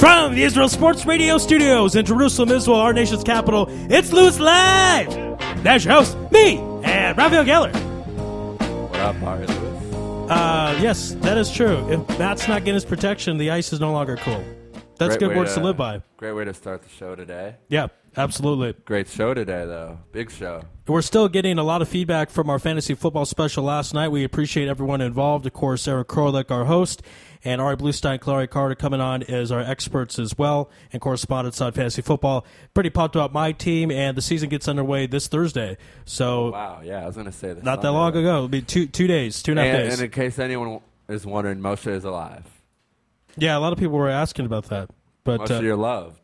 From the Israel Sports Radio studios in Jerusalem, Israel, our nation's capital, it's Louis Live! That's your host, me, and Raphael Geller. What up, Ari Lewis? Uh, yes, that is true. If Matt's not getting his protection, the ice is no longer cool. That's Great good words to live by. Great way to start the show today. Yeah, absolutely. Great show today, though. Big show. We're still getting a lot of feedback from our fantasy football special last night. We appreciate everyone involved. Of course, Eric Krolik, our host, and Ari Bluestein, Clary Carter coming on as our experts as well and correspondents on fantasy football. Pretty pumped about my team, and the season gets underway this Thursday. So Wow, yeah, I was going to say this. not that long ago. It'll be two two days, two and a half And, days. and in case anyone is wondering, Moshe is alive. yeah, a lot of people were asking about that, but Moshe, uh, you're loved.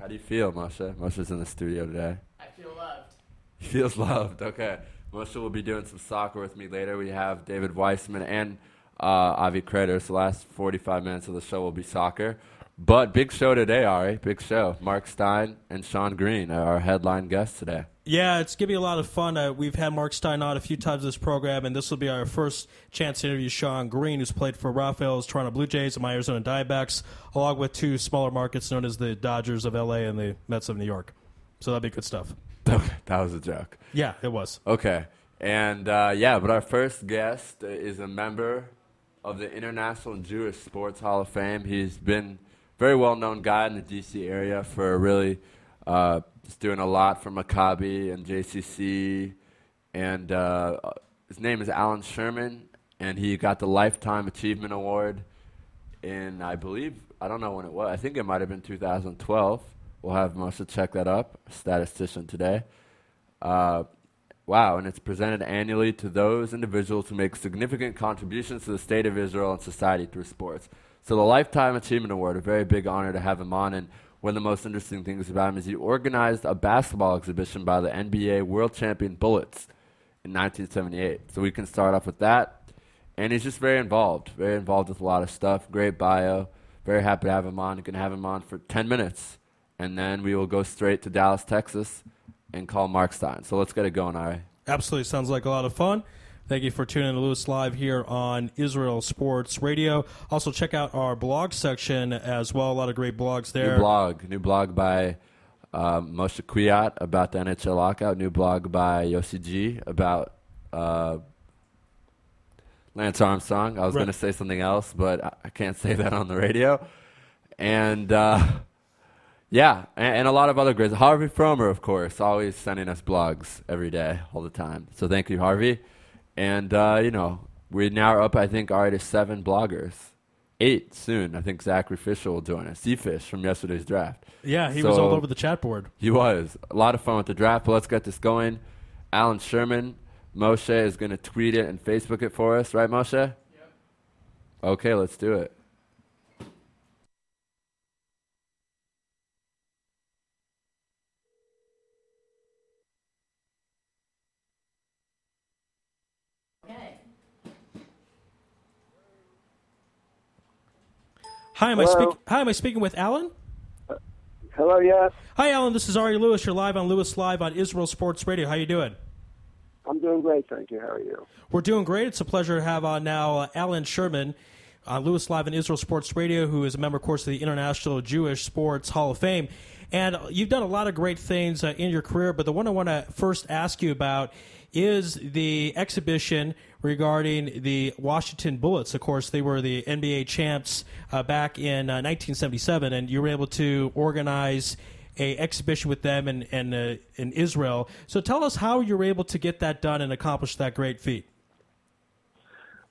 How do you feel, Moshe? Moshe's in the studio today. I feel loved. He feels loved. Okay. Moshe will be doing some soccer with me later. We have David Weissman and uh, Avi Kreter. The last 45 minutes of the show will be soccer. But big show today, Ari. Big show. Mark Stein and Shawn Green are our headline guests today. Yeah, it's going to be a lot of fun. Uh, we've had Mark Stein on a few times this program, and this will be our first chance to interview Shawn Green, who's played for Raphael's Toronto Blue Jays and my Arizona Diamondbacks, along with two smaller markets known as the Dodgers of LA and the Mets of New York. So that'd be good stuff. That was a joke. Yeah, it was. Okay. And uh, yeah, but our first guest is a member of the International Jewish Sports Hall of Fame. He's been a very well known guy in the DC area for really uh, just doing a lot for Maccabi and JCC. And uh, his name is Alan Sherman, and he got the Lifetime Achievement Award in, I believe, I don't know when it was. I think it might have been 2012. We'll have Moshe check that up, statistician today. Uh, wow, and it's presented annually to those individuals who make significant contributions to the state of Israel and society through sports. So the Lifetime Achievement Award, a very big honor to have him on, and one of the most interesting things about him is he organized a basketball exhibition by the NBA World Champion Bullets in 1978. So we can start off with that. And he's just very involved, very involved with a lot of stuff. Great bio. Very happy to have him on. You can have him on for 10 minutes. And then we will go straight to Dallas, Texas and call Mark Stein. So let's get it going, Ari. Absolutely. Sounds like a lot of fun. Thank you for tuning in to Lewis Live here on Israel Sports Radio. Also, check out our blog section as well. A lot of great blogs there. New blog. New blog by um, Moshe Kwiat about the NHL lockout. New blog by Yossi G about uh, Lance Armstrong. I was Right. going to say something else, but I- I can't say that on the radio. And uh, yeah, and, and a lot of other greats. Harvey Fromer, of course, always sending us blogs every day, all the time. So thank you, Harvey. And uh, you know, we now are up, I think, already to seven bloggers. Eight soon. I think Zachary Fisher will join us. Seafish from yesterday's draft. Yeah, he was all over the chat board. He was. A lot of fun with the draft, but let's get this going. Alan Sherman, Moshe is going to tweet it and Facebook it for us, right, Moshe? Yep. Okay, let's do it. Hi, am I Hello? speak- Hi, am I speaking with Alan? Hello, yes. Hi, Alan. This is Ari Lewis. You're live on Lewis Live on Israel Sports Radio. How you doing? I'm doing great, thank you. How are you? We're doing great. It's a pleasure to have on now uh, Alan Sherman on Lewis Live on Israel Sports Radio, who is a member, of course, of the International Jewish Sports Hall of Fame. And you've done a lot of great things uh, in your career, but the one I want to first ask you about is the exhibition regarding the Washington Bullets. Of course, they were the NBA champs uh, back in uh, 1977, and you were able to organize a exhibition with them in in, uh, in Israel. So tell us how you were able to get that done and accomplish that great feat.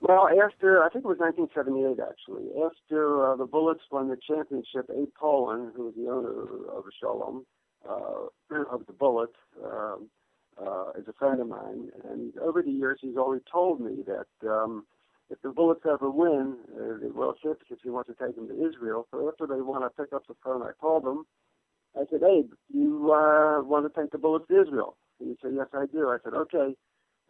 Well, after, I think it was 1978 actually, after uh, the Bullets won the championship, Abe Pollin, who was the owner of Shalom, uh, of the Bullets, um, uh, is a friend of mine. And over the years, he's always told me that um, if the Bullets ever win uh, the World Championship, he wants to take them to Israel. So after they won, I picked up the phone, I called him. I said, Abe, you uh, want to take the Bullets to Israel? And he said, yes, I do. I said, okay.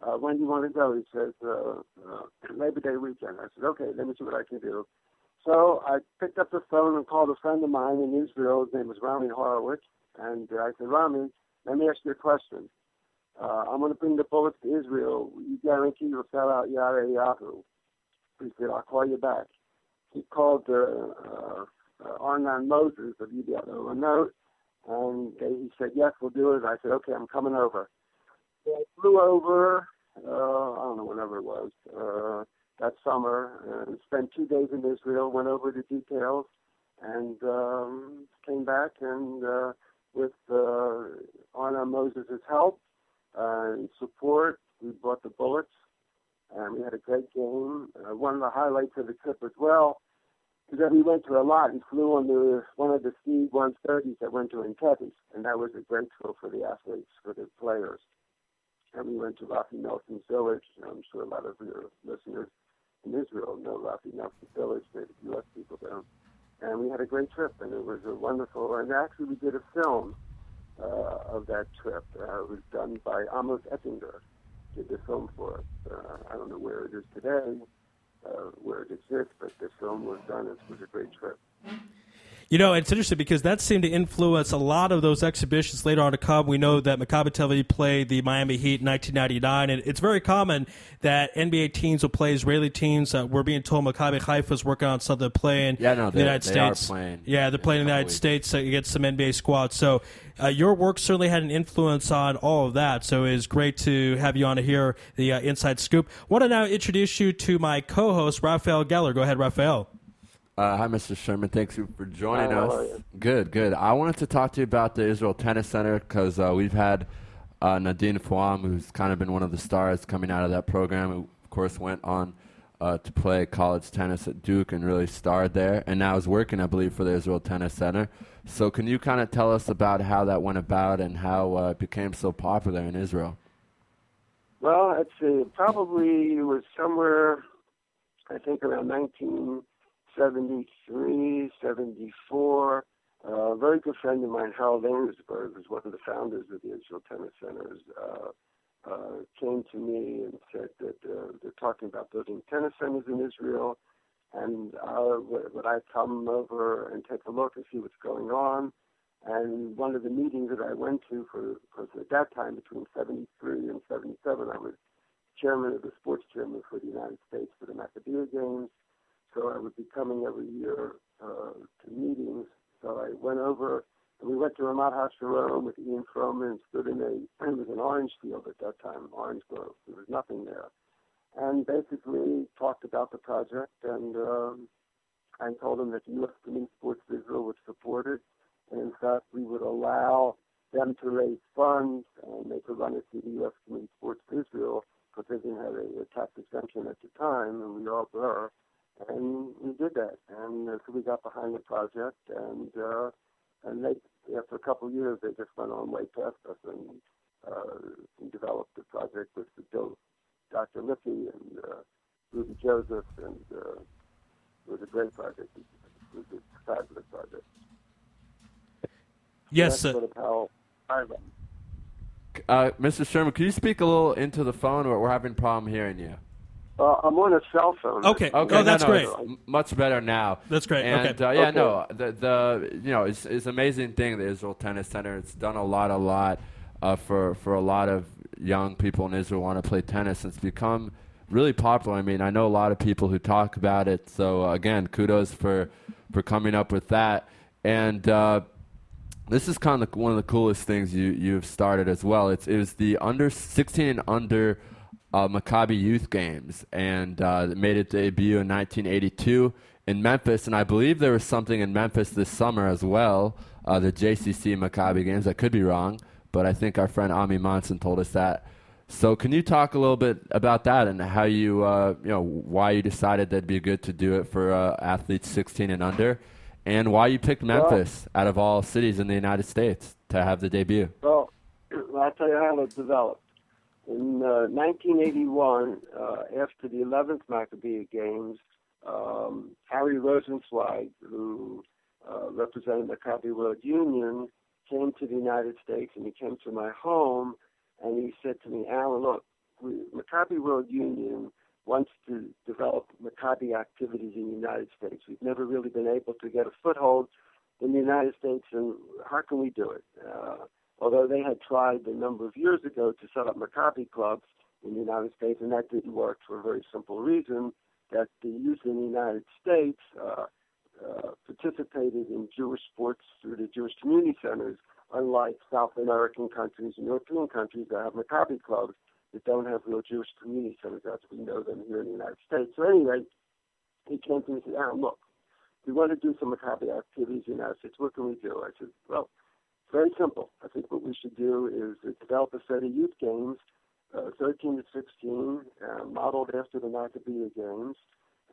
Uh, when do you want to go? He says, uh, uh, Labor Day weekend. I said, okay, let me see what I can do. So I picked up the phone and called a friend of mine in Israel. His name was Rami Horowitz. And uh, I said, Rami, let me ask you a question. Uh, I'm going to bring the bullets to Israel. You guarantee you'll sell out Yad Eliyahu? He said, I'll call you back. He called uh, uh, uh, Arnon Mozes of UW a note, and they, he said, yes, we'll do it. I said, okay, I'm coming over. So I flew over, uh, I don't know, whenever it was, uh, that summer, and spent two days in Israel, went over the details, and um, came back and uh, with uh, Arnon Mozes' help uh, and support, we brought the bullets, and we had a great game. Uh, one of the highlights of the trip as well is that we went to a lot. We flew on the one of the C-130s that went to Entebbe, and that was a great thrill for the athletes, for the players. And we went to Rafi Nelson's village. I'm sure a lot of your listeners in Israel know Rafi Nelson's village. There's U.S. people there. And we had a great trip, and it was a wonderful. And actually, we did a film uh, of that trip. Uh, it was done by Amos Ettinger. Did the film for us. Uh, I don't know where it is today, uh, where it exists, but the film was done. It was a great trip. You know, it's interesting because that seemed to influence a lot of those exhibitions later on to come. We know that Maccabi Tel Aviv played the Miami Heat in 1999, and it's very common that NBA teams will play Israeli teams. Uh, we're being told Maccabi Haifa is working on something to play in Yeah, no, the United they are States. playing yeah, they're in playing in the United weeks. States uh, against some NBA squads. So uh, your work certainly had an influence on all of that. So it's great to have you on to hear the uh, inside scoop. want to now introduce you to my co-host, Raphael Geller. Go ahead, Raphael. Uh, hi, Mr. Sherman. Thanks you for joining Hi, us. Good, good. I wanted to talk to you about the Israel Tennis Center because uh, we've had uh, Nadine Fouam, who's kind of been one of the stars coming out of that program, who, of course, went on uh, to play college tennis at Duke and really starred there, and now is working, I believe, for the Israel Tennis Center. So, can you kind of tell us about how that went about and how uh, it became so popular in Israel? Well, it's probably it was somewhere, I think around 1973, 74. Uh, a very good friend of mine, Harold Ainsberg, who's one of the founders of the Israel Tennis Centers, uh, uh, came to me and said that uh, they're talking about building tennis centers in Israel, and uh, would would I come over and take a look and see what's going on? And one of the meetings that I went to, for because at that time between 73 and 77, I was chairman of the sports chairman for the United States for the Maccabiah Games. So I would be coming every year uh, to meetings. So I went over and we went to Ramat HaSharon with Ian Froman and stood in a, it was an orange field at that time, orange grove. There was nothing there. And basically talked about the project and um, I told them that the U.S. Committee Sports of Israel would support it. And in fact, we would allow them to raise funds and they could run it through the U.S. Committee Sports of Israel because they didn't have a tax exemption at the time, and we all were. And we did that, and uh, so we got behind the project, and uh, and they after a couple of years they just went on way past us and, uh, and developed the project with the Bill, Dr. Lippy and uh, Ruby Joseph, and uh, it was a great project. It was a fabulous project. Yes, That's uh, sort of how I. Uh, Mr. Sherman, can you speak a little into the phone? We're, we're having a problem hearing you. Uh, I'm on a cell phone. Okay. Okay, Oh, that's no, great. much better now. That's great. And Okay. uh, yeah, Okay. no, the the you know it's it's an amazing thing the Israel Tennis Center. It's done a lot, a lot uh, for for a lot of young people in Israel want to play tennis. It's become really popular. I mean, I know a lot of people who talk about it. So uh, again, kudos for for coming up with that. And uh, this is kind of one of the coolest things you you've started as well. It's it was the under 16 and under uh, Maccabi Youth Games, and uh, it made its debut in 1982 in Memphis, and I believe there was something in Memphis this summer as well. Uh, the JCC Maccabi Games. I could be wrong, but I think our friend Ami Monson told us that. So, can you talk a little bit about that and how you, uh, you know, why you decided that'd be good to do it for uh, athletes 16 and under, and why you picked Memphis out of all cities in the United States to have the debut? Well, I'll tell you how it developed. In uh, 1981, uh, after the 11th Maccabi Games, um, Harry Rosenzweig, who uh, represented Maccabi World Union, came to the United States and he came to my home and he said to me, Alan, look, Maccabi World Union wants to develop Maccabi activities in the United States. We've never really been able to get a foothold in the United States, and how can we do it? Uh, although they had tried a number of years ago to set up Maccabi clubs in the United States, and that didn't work for a very simple reason that the youth in the United States uh, uh, participated in Jewish sports through the Jewish community centers, unlike South American countries and European countries that have Maccabi clubs that don't have real Jewish community centers as we know them here in the United States. So anyway, he came to me and said, Aaron, look, we want to do some Maccabi activities in the United States. What can we do? I said, well, very simple. I think what we should do is develop a set of youth games, uh, 13 to 16, uh, modeled after the Maccabi games.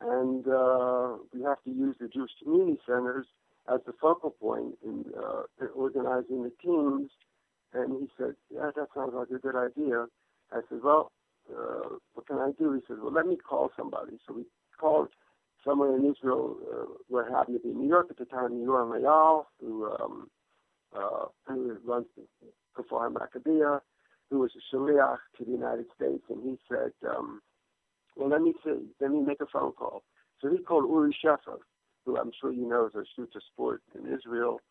And uh, we have to use the Jewish community centers as the focal point in, uh, in organizing the teams. And he said, yeah, that sounds like a good idea. I said, well, uh, what can I do? He said, well, let me call somebody. So we called someone in Israel, uh, where happened to be in New York at the time, Yoram Mayal, who, um, uh, who runs the Kfar Maccabiah, who was a shaliach to the United States, and he said, um, well, let me see, let me make a phone call. So he called Uri Sheffer, who I'm sure you know is a shooter sport in Israel,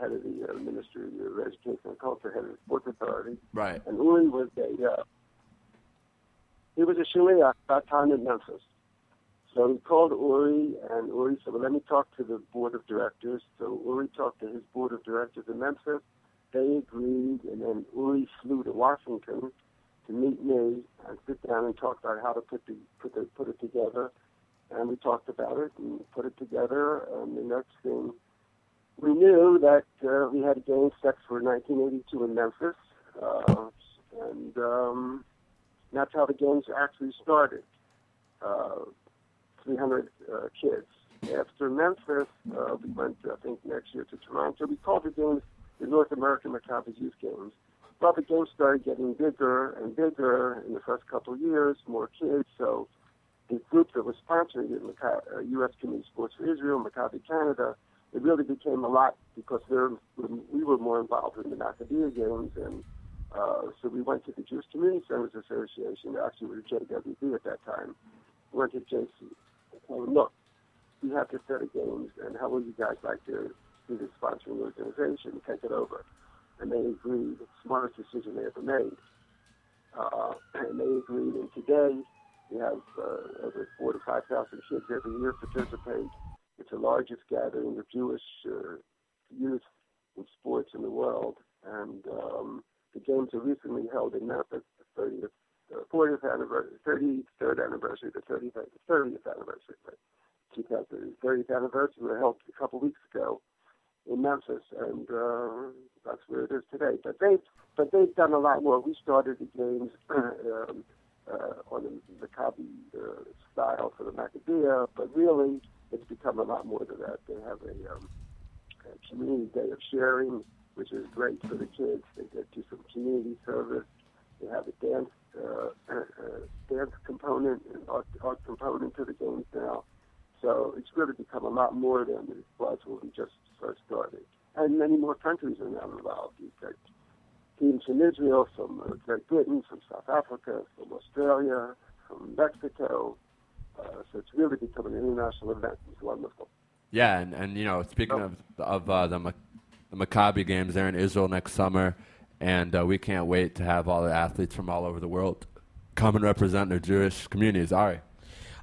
head of the uh, Ministry of Education and Culture, head of the Sports Authority. Right. And Uri was a, uh, he was a shaliach that time in Memphis. So he called Uri, and Uri said, well, let me talk to the board of directors. So Uri talked to his board of directors in Memphis. They agreed, and then Uri flew to Washington to meet me and sit down and talk about how to put the put the, put it together. And we talked about it and put it together. And the next thing we knew that uh, we had a game set for 1982 in Memphis, uh, and um, that's how the games actually started. Uh, 300 uh, kids. After Memphis, uh, we went, I think, next year to Toronto. We called the games the North American Maccabi Youth Games. Well, the games started getting bigger and bigger in the first couple of years, more kids. So the group that was sponsoring it, Maca- uh, U.S. Committee Sports for Israel, Maccabi Canada, it really became a lot because there, we were more involved in the Maccabi games. And uh, so we went to the Jewish Community Centers Association, actually with JWB at that time, went to JC well, look, we have this set of games, and how would you guys like to be the sponsoring organization, take it over? And they agreed, the smartest decision they ever made. Uh, and they agreed, and today we have uh, over four to 5,000 kids every year participate. It's the largest gathering of Jewish uh, youth in sports in the world. And um, the games are recently held in Memphis, the 30th 40th anniversary, 33rd anniversary, the 30th, 30th anniversary, right? 30th anniversary were held a couple weeks ago in Memphis, and uh, that's where it is today. But they, but they've done a lot more. We started the games um, uh, on the Maccabi uh, style for the Maccabiah, but really it's become a lot more than that. They have a, um, a community day of sharing, which is great for the kids. They get to some community service. They have a dance uh, uh, dance component and art, art component to the games now. So it's really become a lot more than it was when we just first started. And many more countries are now involved. You've got teams from Israel, from uh, Great Britain, from South Africa, from Australia, from Mexico. Uh, so it's really become an international event. It's wonderful. Yeah, and, and you know, speaking of of uh, the the Maccabi games there in Israel next summer, and uh, we can't wait to have all the athletes from all over the world come and represent their Jewish communities. Ari.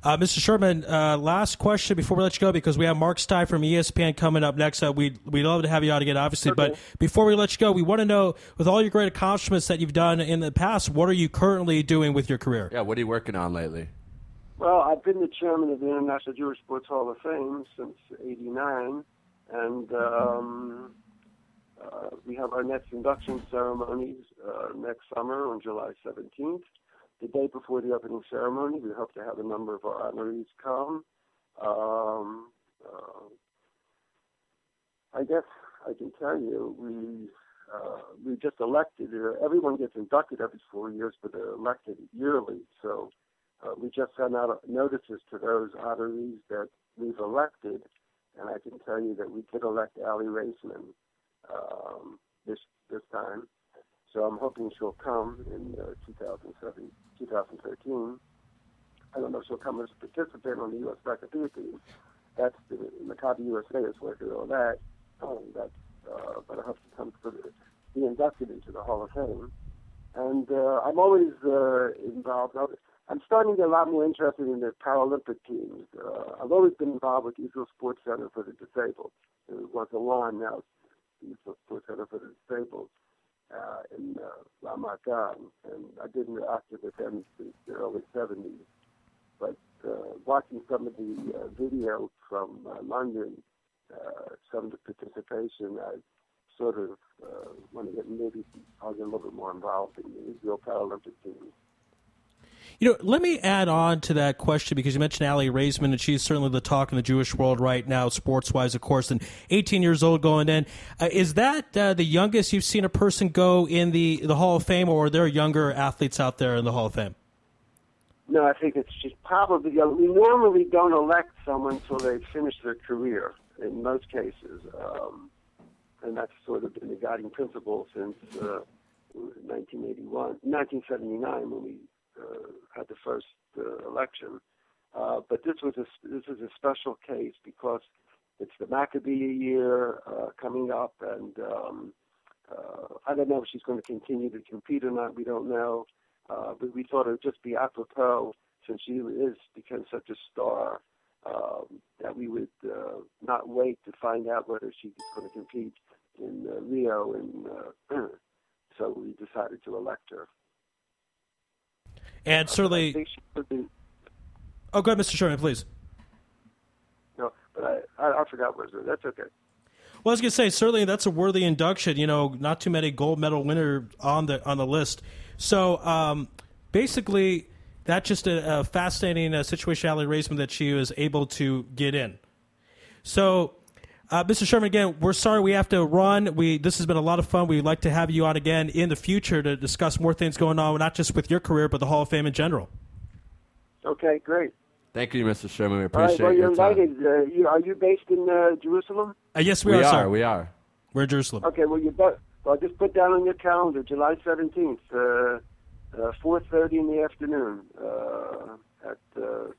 Uh, Mr. Sherman, uh, last question before we let you go, because we have Mark Stein from ESPN coming up next. Uh, we'd, we'd love to have you on again, obviously. Okay. But before we let you go, we want to know, with all your great accomplishments that you've done in the past, what are you currently doing with your career? Yeah, what are you working on lately? Well, I've been the chairman of the International Jewish Sports Hall of Fame since '89, and um, uh, we have our next induction ceremonies uh, next summer on July 17th. The day before the opening ceremony, we hope to have a number of our honorees come. Um, uh, I guess I can tell you we uh, we just elected. Uh, everyone gets inducted every four years, but they're elected yearly. So uh, we just sent out notices to those honorees that we've elected, and I can tell you that we did elect Aly Raisman um, this this time. So I'm hoping she'll come in uh, 2007, 2013. I don't know if she'll come as a participant on the U.S. Maccabi team. That's the Maccabi USA is working on that. Um, that's, uh, but I hope she comes to be inducted into the Hall of Fame. And uh, I'm always uh, involved. I'm starting to get a lot more interested in the Paralympic teams. Uh, I've always been involved with Israel Sports Center for the Disabled. It was a lawn now, the Israel Sports Center for the Disabled uh, in uh, Gan, and I didn't active with them since the early 70s. But uh, watching some of the uh, videos from uh, London, uh, some of the participation, I sort of uh, want to get maybe I'll get a little bit more involved in the Israel Paralympic team. You know, let me add on to that question because you mentioned Aly Raisman, and she's certainly the talk in the Jewish world right now, sports wise, of course. And 18 years old going in, uh, is that uh, the youngest you've seen a person go in the the Hall of Fame, or are there younger athletes out there in the Hall of Fame? No, I think it's just probably. You know, we normally don't elect someone until they've finished their career in most cases, um, and that's sort of been the guiding principle since uh, 1981, 1979 when we had the first uh, election. Uh, but this was a this is a special case because it's the Maccabee year uh, coming up, and um, uh, I don't know if she's going to continue to compete or not. We don't know, uh, but we thought it would just be apropos since she is become such a star um, that we would uh, not wait to find out whether she's going to compete in uh, Rio, and uh, so we decided to elect her. And certainly, think she could be. oh, go ahead, Mr. Sherman, please. No, but I, I, I forgot what it was. That's okay. Well, I was going to say certainly that's a worthy induction. You know, not too many gold medal winner on the on the list. So um, basically, that's just a, a fascinating uh, situation, Aly Raisman, that she was able to get in. So, uh, Mr. Sherman, again, we're sorry we have to run. We this has been a lot of fun. We'd like to have you on again in the future to discuss more things going on, not just with your career, but the Hall of Fame in general. Okay, great. Thank you, Mr. Sherman. We All right, appreciate well, you're your time. invited. Uh, you, are you based in uh, Jerusalem? Uh, yes, we, We are. are. sir. We are. We're in Jerusalem. Okay, well, you bet. Well, just put down on your calendar July 17th, uh, uh, 4.30 in the afternoon uh, at uh,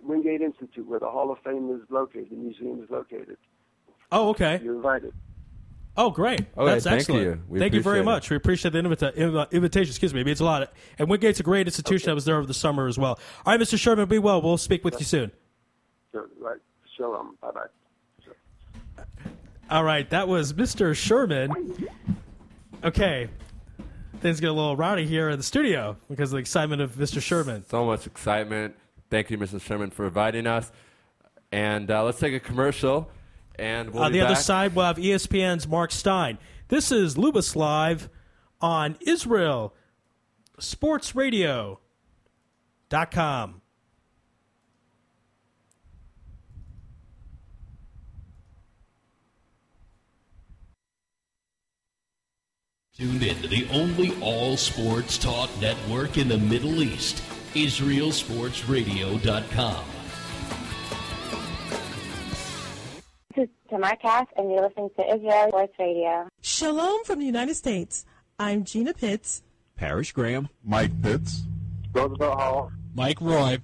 Wingate Institute, where the Hall of Fame is located, the museum is located. Oh, okay. You're invited. Oh, great. Okay, That's thank excellent. you. We thank you very it. much. We appreciate the invita- inv- invitation. Excuse me. It means a lot. And Wingate's a great institution. I was there over the summer as well. All right, Mr. Sherman, be well. We'll speak with you soon. So, right. Shalom. Bye-bye. All right, that was Mr. Sherman. Okay. Things get a little rowdy here in the studio because of the excitement of Mr. Sherman. So much excitement. Thank you, Mr. Sherman, for inviting us. And uh, let's take a commercial. And we'll On be the other side, we'll have ESPN's Mark Stein. This is Lewis Live on Israel Sports Radio dot com. Tune in to the only all sports talk network in the Middle East, IsraelSportsRadio.com. This is Tamar Cass, and you're listening to Israel Sports Radio. Shalom from the United States. I'm Gina Pitts. Parish Graham. Mike Pitts. Roosevelt Hall. Mike Roy.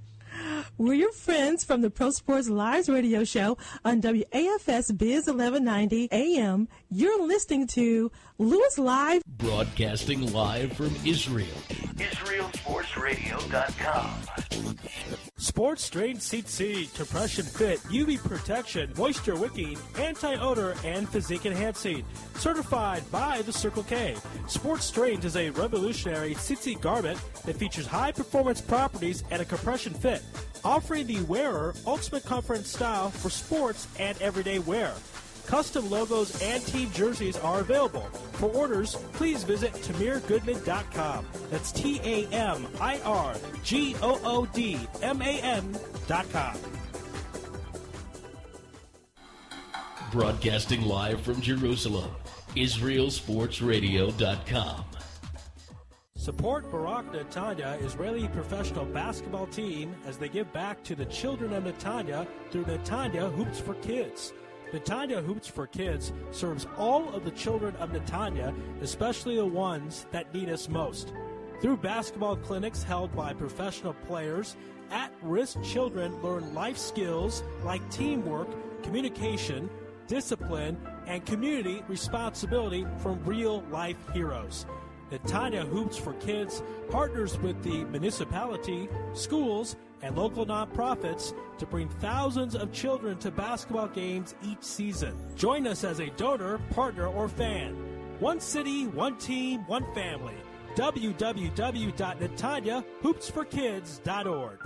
We're your friends from the Pro Sports Lives radio show on WAFS Biz 1190 AM. You're listening to Lewis Live. Broadcasting live from Israel. IsraelSportsRadio.com. Sports Drain Seat Seat, compression fit, UV protection, moisture wicking, anti-odor, and physique enhancing. Certified by the Circle K. Sports Drains is a revolutionary seat seat garment that features high performance properties and a compression fit, offering the wearer ultimate comfort and style for sports and everyday wear. Custom logos and team jerseys are available. For orders, please visit TamirGoodman.com. That's T A M I R G O O D M A N.com. Broadcasting live from Jerusalem, IsraelSportsRadio.com. Support Barak Netanya, Israeli professional basketball team, as they give back to the children of Netanya through Netanya Hoops for Kids. Netanya Hoops for Kids serves all of the children of Netanya, especially the ones that need us most. Through basketball clinics held by professional players, at risk children learn life skills like teamwork, communication, discipline, and community responsibility from real life heroes. Netanya Hoops for Kids partners with the municipality, schools, and local nonprofits to bring thousands of children to basketball games each season. Join us as a donor, partner, or fan. One city, one team, one family. www.netanyahoopsforkids.org.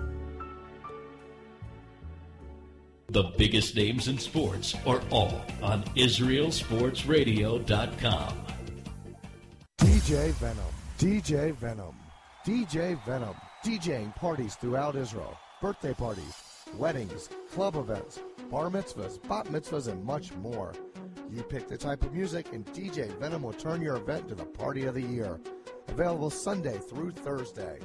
The biggest names in sports are all on IsraelSportsRadio.com. DJ Venom, DJ Venom, DJ Venom, DJing parties throughout Israel, birthday parties, weddings, club events, bar mitzvahs, bat mitzvahs, and much more. You pick the type of music, and DJ Venom will turn your event to the party of the year. Available Sunday through Thursday.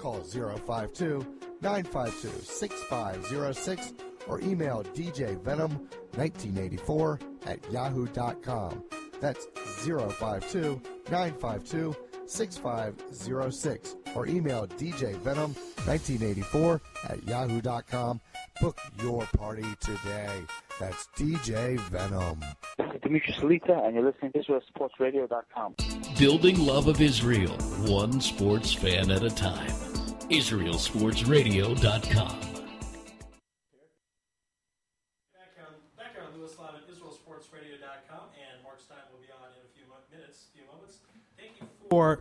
Call 052 952 6506 or email djvenom1984 at yahoo.com. That's 052 952 6506 or email djvenom1984 at yahoo.com. Book your party today. That's DJ Venom. Dimitri Salita, and you're listening to IsraelSportsRadio.com. Building love of Israel, one sports fan at a time. IsraelSportsRadio.com. for.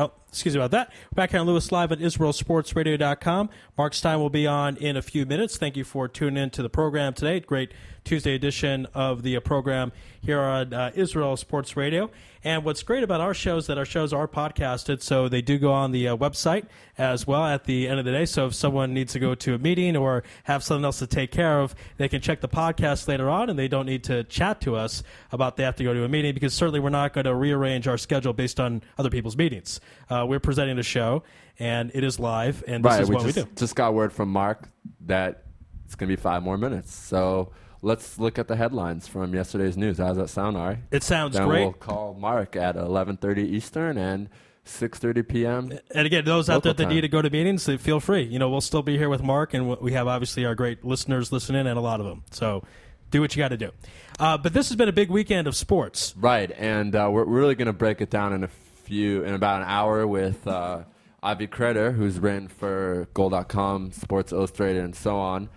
Oh, excuse me about that. Back here on Lewis Live at IsraelSportsRadio.com. Mark Stein will be on in a few minutes. Thank you for tuning in to the program today. Great Tuesday edition of the uh, program here on uh, Israel Sports Radio. And what's great about our shows that our shows are podcasted, so they do go on the uh, website as well at the end of the day. So if someone needs to go to a meeting or have something else to take care of, they can check the podcast later on, and they don't need to chat to us about they have to go to a meeting because certainly we're not going to rearrange our schedule based on other people's meetings. Uh, we're presenting a show, and it is live, and this right, is we what just, we do. just got word from Mark that it's going to be five more minutes. So let's look at the headlines from yesterday's news. How's that sound, Ari? It sounds then great. we'll call Mark at 11:30 Eastern and 6:30 p.m. And again, those out there that need to go to meetings, feel free. You know, we'll still be here with Mark, and we have obviously our great listeners listening, and a lot of them. So, do what you got to do. Uh, but this has been a big weekend of sports. Right, and uh, we're really going to break it down in a few in about an hour with uh, Ivy Creder, who's written for Goal.com, Sports Illustrated, and so on.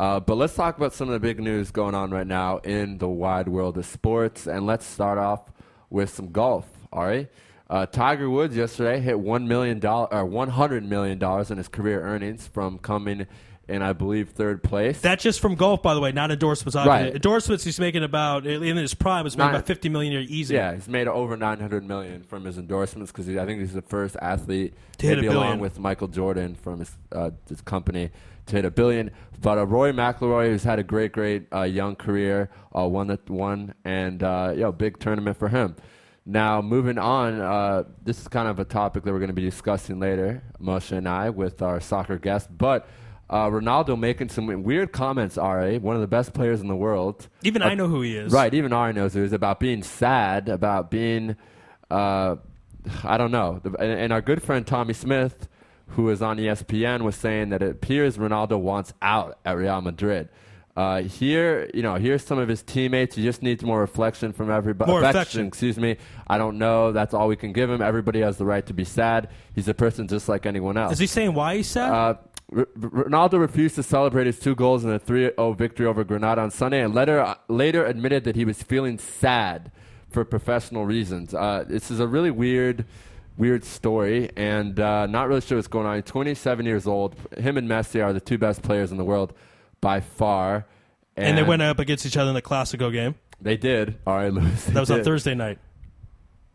Uh, but let's talk about some of the big news going on right now in the wide world of sports, and let's start off with some golf. All right, uh, Tiger Woods yesterday hit one million dollar or one hundred million dollars in his career earnings from coming in, I believe, third place. That's just from golf, by the way, not endorsements. Right. Endorsements he's making about in his prime was making about $50 million a year easy. Yeah, he's made over 900 million from his endorsements because I think he's the first athlete, To hit a maybe along billion. with Michael Jordan from his, uh, his company, to hit a billion. But uh, Rory McIlroy, who's had a great, great uh, young career, uh, won the one, and uh, yo, big tournament for him. Now, moving on, uh, this is kind of a topic that we're going to be discussing later, Moshe and I, with our soccer guest. But uh, Ronaldo making some weird comments, RA, one of the best players in the world. Even I know who he is. Right, even Ari knows it was about being sad, about being, uh, I don't know. And, and our good friend Tommy Smyth, who was on ESPN, was saying that it appears Ronaldo wants out at Real Madrid. Uh, here, you know, here's some of his teammates. He just needs more reflection from everybody. More affection. excuse me. I don't know. That's all we can give him. Everybody has the right to be sad. He's a person just like anyone else. Is he saying why he's sad? Uh, R- Ronaldo refused to celebrate his two goals in a 3-0 victory over Granada on Sunday, and later later admitted that he was feeling sad for professional reasons. Uh, this is a really weird, weird story, and uh, not really sure what's going on. He's 27 years old. Him and Messi are the two best players in the world by far. and they went up against each other in the Classico game. They did. All right, Lewis. That was on Thursday night.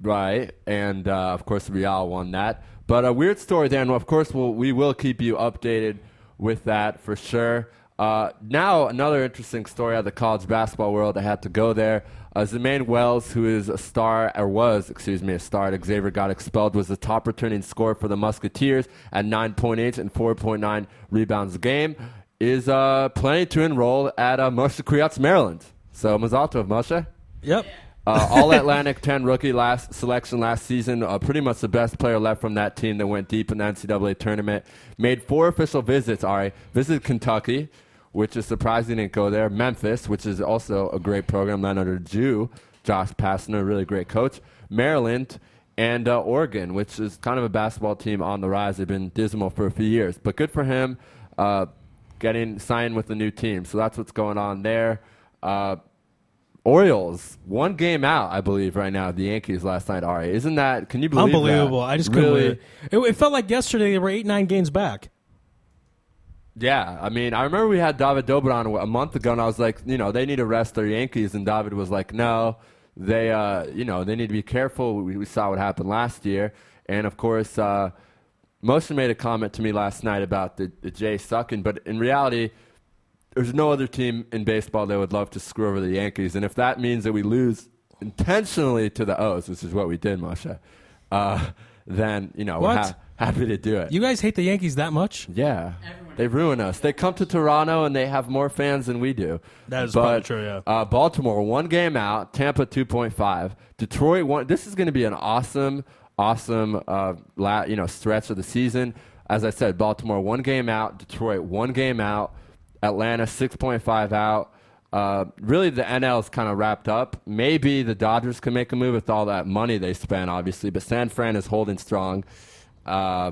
Right, and uh, of course Real won that. But a weird story there, and of course we'll, we will keep you updated with that for sure. Uh, now another interesting story out of the college basketball world. I had to go there. Uh, Zemaine Wells, who is a star or was, excuse me, a star at Xavier, got expelled. Was the top returning scorer for the Musketeers at 9.8 and 4.9 rebounds a game. Is uh, planning to enroll at uh, Moshe Kwiat's, Maryland. So Mazal Tov, Moshe. Yep. Uh, All Atlantic 10 rookie last selection last season. Uh, pretty much the best player left from that team that went deep in the NCAA tournament. Made four official visits. All right, visited Kentucky, which is surprising. Didn't go there. Memphis, which is also a great program led under Jew Josh Pastner, really great coach. Maryland. and uh, Oregon, which is kind of a basketball team on the rise. They've been dismal for a few years, but good for him uh, getting signed with a new team. So that's what's going on there. Uh, Orioles one game out, I believe, right now. The Yankees last night. Ari, isn't that? Can you believe? that? Unbelievable. I just couldn't Really? believe it. it. It felt like yesterday they were eight, nine games back. Yeah, I mean, I remember we had David Dobrik a month ago, and I was like, you know, they need to rest their Yankees, and David was like, no, they, uh, you know, they need to be careful. We, we saw what happened last year, and of course, uh, Moshe made a comment to me last night about the, the Jay sucking, but in reality, there's no other team in baseball that would love to screw over the Yankees, and if that means that we lose intentionally to the O's, which is what we did, Moshe, uh, then you know we're ha- happy to do it. You guys hate the Yankees that much? Yeah. They ruin us. They come to Toronto and they have more fans than we do. That is but, true, yeah. Uh, Baltimore, one game out. Tampa, 2.5. Detroit, one. This is going to be an awesome, awesome uh, la- you know, stretch of the season. As I said, Baltimore, one game out. Detroit, one game out. Atlanta, 6.5 out. Uh, really, the NL is kind of wrapped up. Maybe the Dodgers can make a move with all that money they spent, obviously, but San Fran is holding strong. Uh,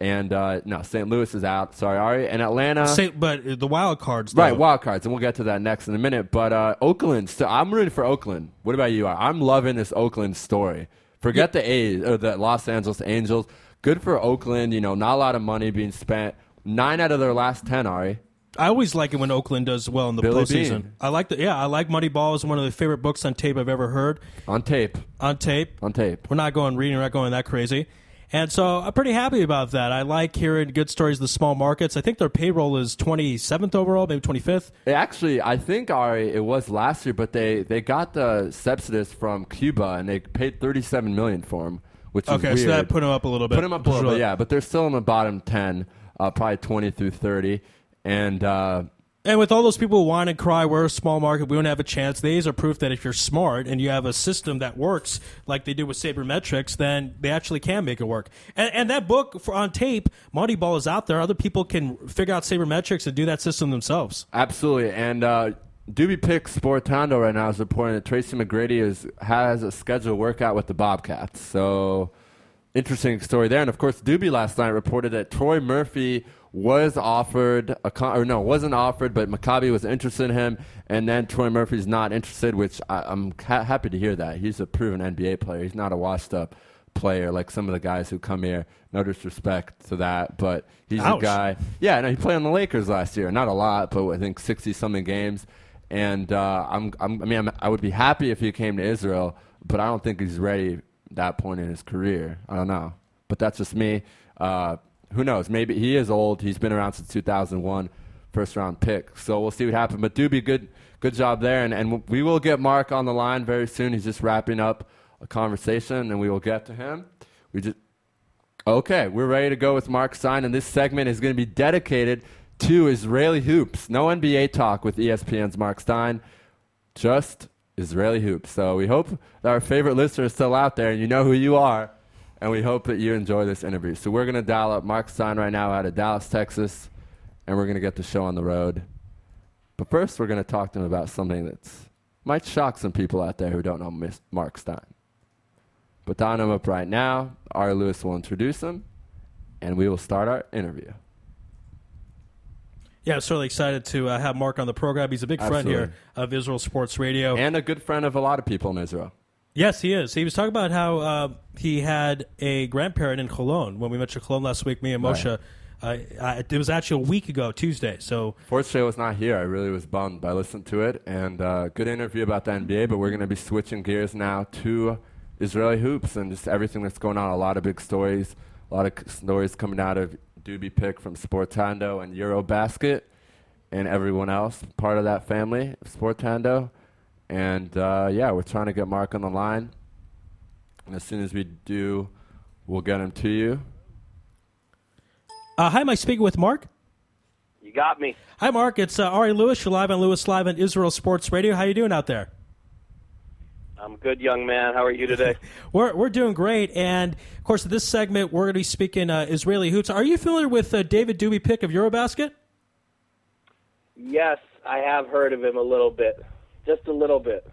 and uh, no, St. Louis is out. Sorry, Ari. And Atlanta. Say, but the wild cards, though. Right, wild cards, and we'll get to that next in a minute. But uh, Oakland, so I'm rooting for Oakland. What about you? I'm loving this Oakland story. Forget the A's or the Los Angeles Angels. Good for Oakland. You know, not a lot of money being spent. Nine out of their last ten, Ari. I always like it when Oakland does well in the Billy postseason. Bean. I like the yeah, I like Moneyball. It's one of the favorite books on tape I've ever heard. On tape. On tape. On tape. We're not going reading. We're not going that crazy. And so I'm pretty happy about that. I like hearing good stories of the small markets. I think their payroll is 27th overall, maybe 25th. They Actually, I think Ari, it was last year, but they, they got the Cespedes from Cuba and they paid 37 million for him, which is Okay, weird. so that put 'em up a little bit. Put them up a little Sure. bit, yeah. But they're still in the bottom 10, uh, probably 20 through 30, and uh, And with all those people who whine and cry, we're a small market, we don't have a chance. These are proof that if you're smart and you have a system that works, like they do with sabermetrics, then they actually can make it work. And, and that book for, on tape, Moneyball is out there. Other people can figure out sabermetrics and do that system themselves. Absolutely, and uh, Doobie Pick Sportando right now is reporting that Tracy McGrady is has a scheduled workout with the Bobcats. So interesting story there. And of course, Doobie last night reported that Troy Murphy was offered a con- or no wasn't offered, but Maccabi was interested in him, and then Troy Murphy's not interested, which I, I'm ha- happy to hear that. He's a proven NBA player. He's not a washed up player like some of the guys who come here. No disrespect to that, but he's Ouch. a guy. Yeah, no, he played on the Lakers last year. Not a lot, but I think sixty something games. And uh, I'm, I'm, I mean, I'm, I would be happy if he came to Israel, but I don't think he's ready that point in his career. I don't know, but that's just me. Uh, who knows? Maybe he is old. He's been around since 2001, first round pick. So we'll see what happens. But Doobie, good, good job there. And, and we will get Mark on the line very soon. He's just wrapping up a conversation, and we will get to him. We just Okay, we're ready to go with Mark Stein, and this segment is going to be dedicated to Israeli hoops. No NBA talk with ESPN's Mark Stein, just Israeli hoops. So we hope that our favorite listener is still out there, and you know who you are, and we hope that you enjoy this interview. So we're going to dial up Mark Stein right now out of Dallas, Texas, and we're going to get the show on the road. But first, we're going to talk to him about something that might shock some people out there who don't know Miss Mark Stein. But dialing him up right now, Ari Lewis will introduce him, and we will start our interview. Yeah, I'm certainly excited to uh, have Mark on the program. He's a big friend Absolutely. here of Israel Sports Radio. And a good friend of a lot of people in Israel. Yes, he is. He was talking about how uh, he had a grandparent in Cologne. When we to Cologne last week, me and Moshe, Right. uh, I, it was actually a week ago, Tuesday. So Fortunately, I was not here. I really was bummed. but I listened to it, and uh, good interview about the NBA. But we're going to be switching gears now to Israeli hoops and just everything that's going on. A lot of big stories, a lot of c- stories coming out of Doobie Pick from Sportando and Eurobasket, and everyone else part of that family, Sportando. And uh, yeah, we're trying to get Mark on the line. And as soon as we do, we'll get him to you. Uh, hi, am I speaking with Mark? You got me. Hi, Mark. It's uh, Ari Lewis. You're live on Lewis Live on Israel Sports Radio. How you doing out there? I'm good, young man. How are you today? We're, we're doing great. And, of course, in this segment, we're going to be speaking uh, Israeli hoops. Are you familiar with uh, David Doobie Pick of Eurobasket? yes, I have heard of him a little bit. Just a little bit.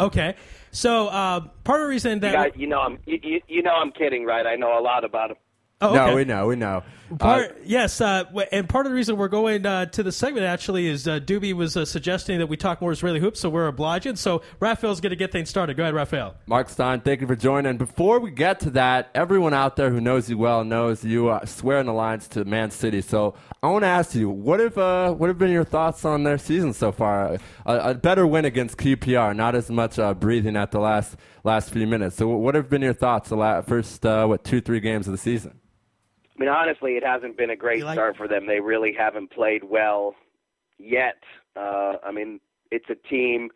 Okay. So uh, part of the reason that You, guys, you know I'm you, you, you know I'm kidding, right? I know a lot about him. Oh, No, we know, we know. Part, yes, uh, and part of the reason we're going uh, to the segment actually is uh, Doobie was uh, suggesting that we talk more Israeli hoops, so we're obliging. So Raphael's going to get things started. Go ahead, Raphael. Mark Stein, thank you for joining. And Before we get to that, everyone out there who knows you well knows you uh, swear an alliance to Man City. So I want to ask you, what have uh, what have been your thoughts on their season so far? A, a better win against QPR, not as much uh, breathing at the last last few minutes. So what have been your thoughts the la- first uh, what two three games of the season? I mean, honestly, it hasn't been a great start for them. They really haven't played well yet. Uh, I mean, it's a team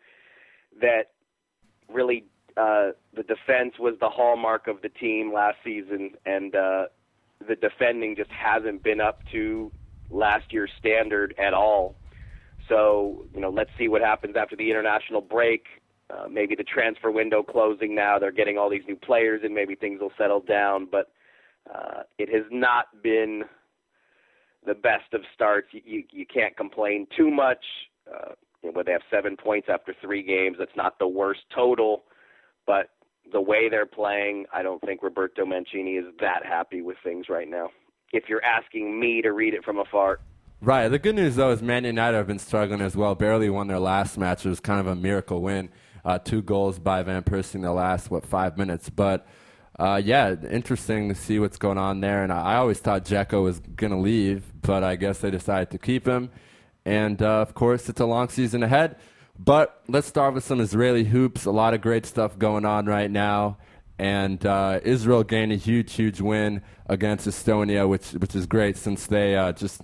that really uh, the defense was the hallmark of the team last season, and uh, the defending just hasn't been up to last year's standard at all. So, you know, let's see what happens after the international break. Uh, maybe the transfer window closing now. They're getting all these new players, and maybe things will settle down. But uh, it has not been the best of starts. You, you, you can't complain too much. Uh, you know, where they have seven points after three games, that's not the worst total. But the way they're playing, I don't think Roberto Mancini is that happy with things right now. If you're asking me to read it from afar, Right. The good news though is Man United have been struggling as well. Barely won their last match. It was kind of a miracle win. Uh, two goals by Van Persie in the last what five minutes. But uh, yeah, interesting to see what's going on there. And I, I always thought Dzeko was gonna leave, but I guess they decided to keep him. And uh, of course, it's a long season ahead. But let's start with some Israeli hoops. A lot of great stuff going on right now. And uh, Israel gained a huge, huge win against Estonia, which which is great since they uh, just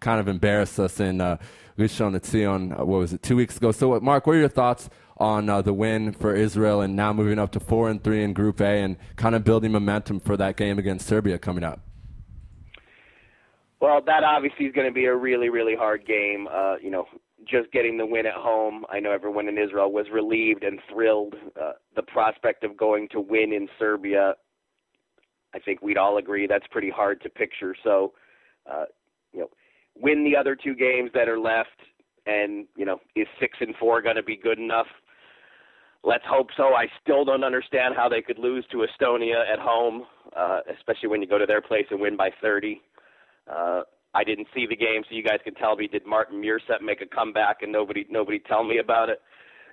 kind of embarrassed us in uh, Rishon LeZion. What was it, two weeks ago? So, Mark, what are your thoughts on uh, the win for Israel and now moving up to four and three in Group A and kind of building momentum for that game against Serbia coming up? Well, that obviously is going to be a really, really hard game. Uh, you know, just getting the win at home. I know everyone in Israel was relieved and thrilled. Uh, the prospect of going to win in Serbia, I think we'd all agree that's pretty hard to picture. So, uh, you know, win the other two games that are left, and you know, is six and four going to be good enough? Let's hope so. I still don't understand how they could lose to Estonia at home, uh, especially when you go to their place and win by 30. Uh, I didn't see the game, so you guys can tell me. Did Martin Müürsepp make a comeback and nobody nobody tell me about it?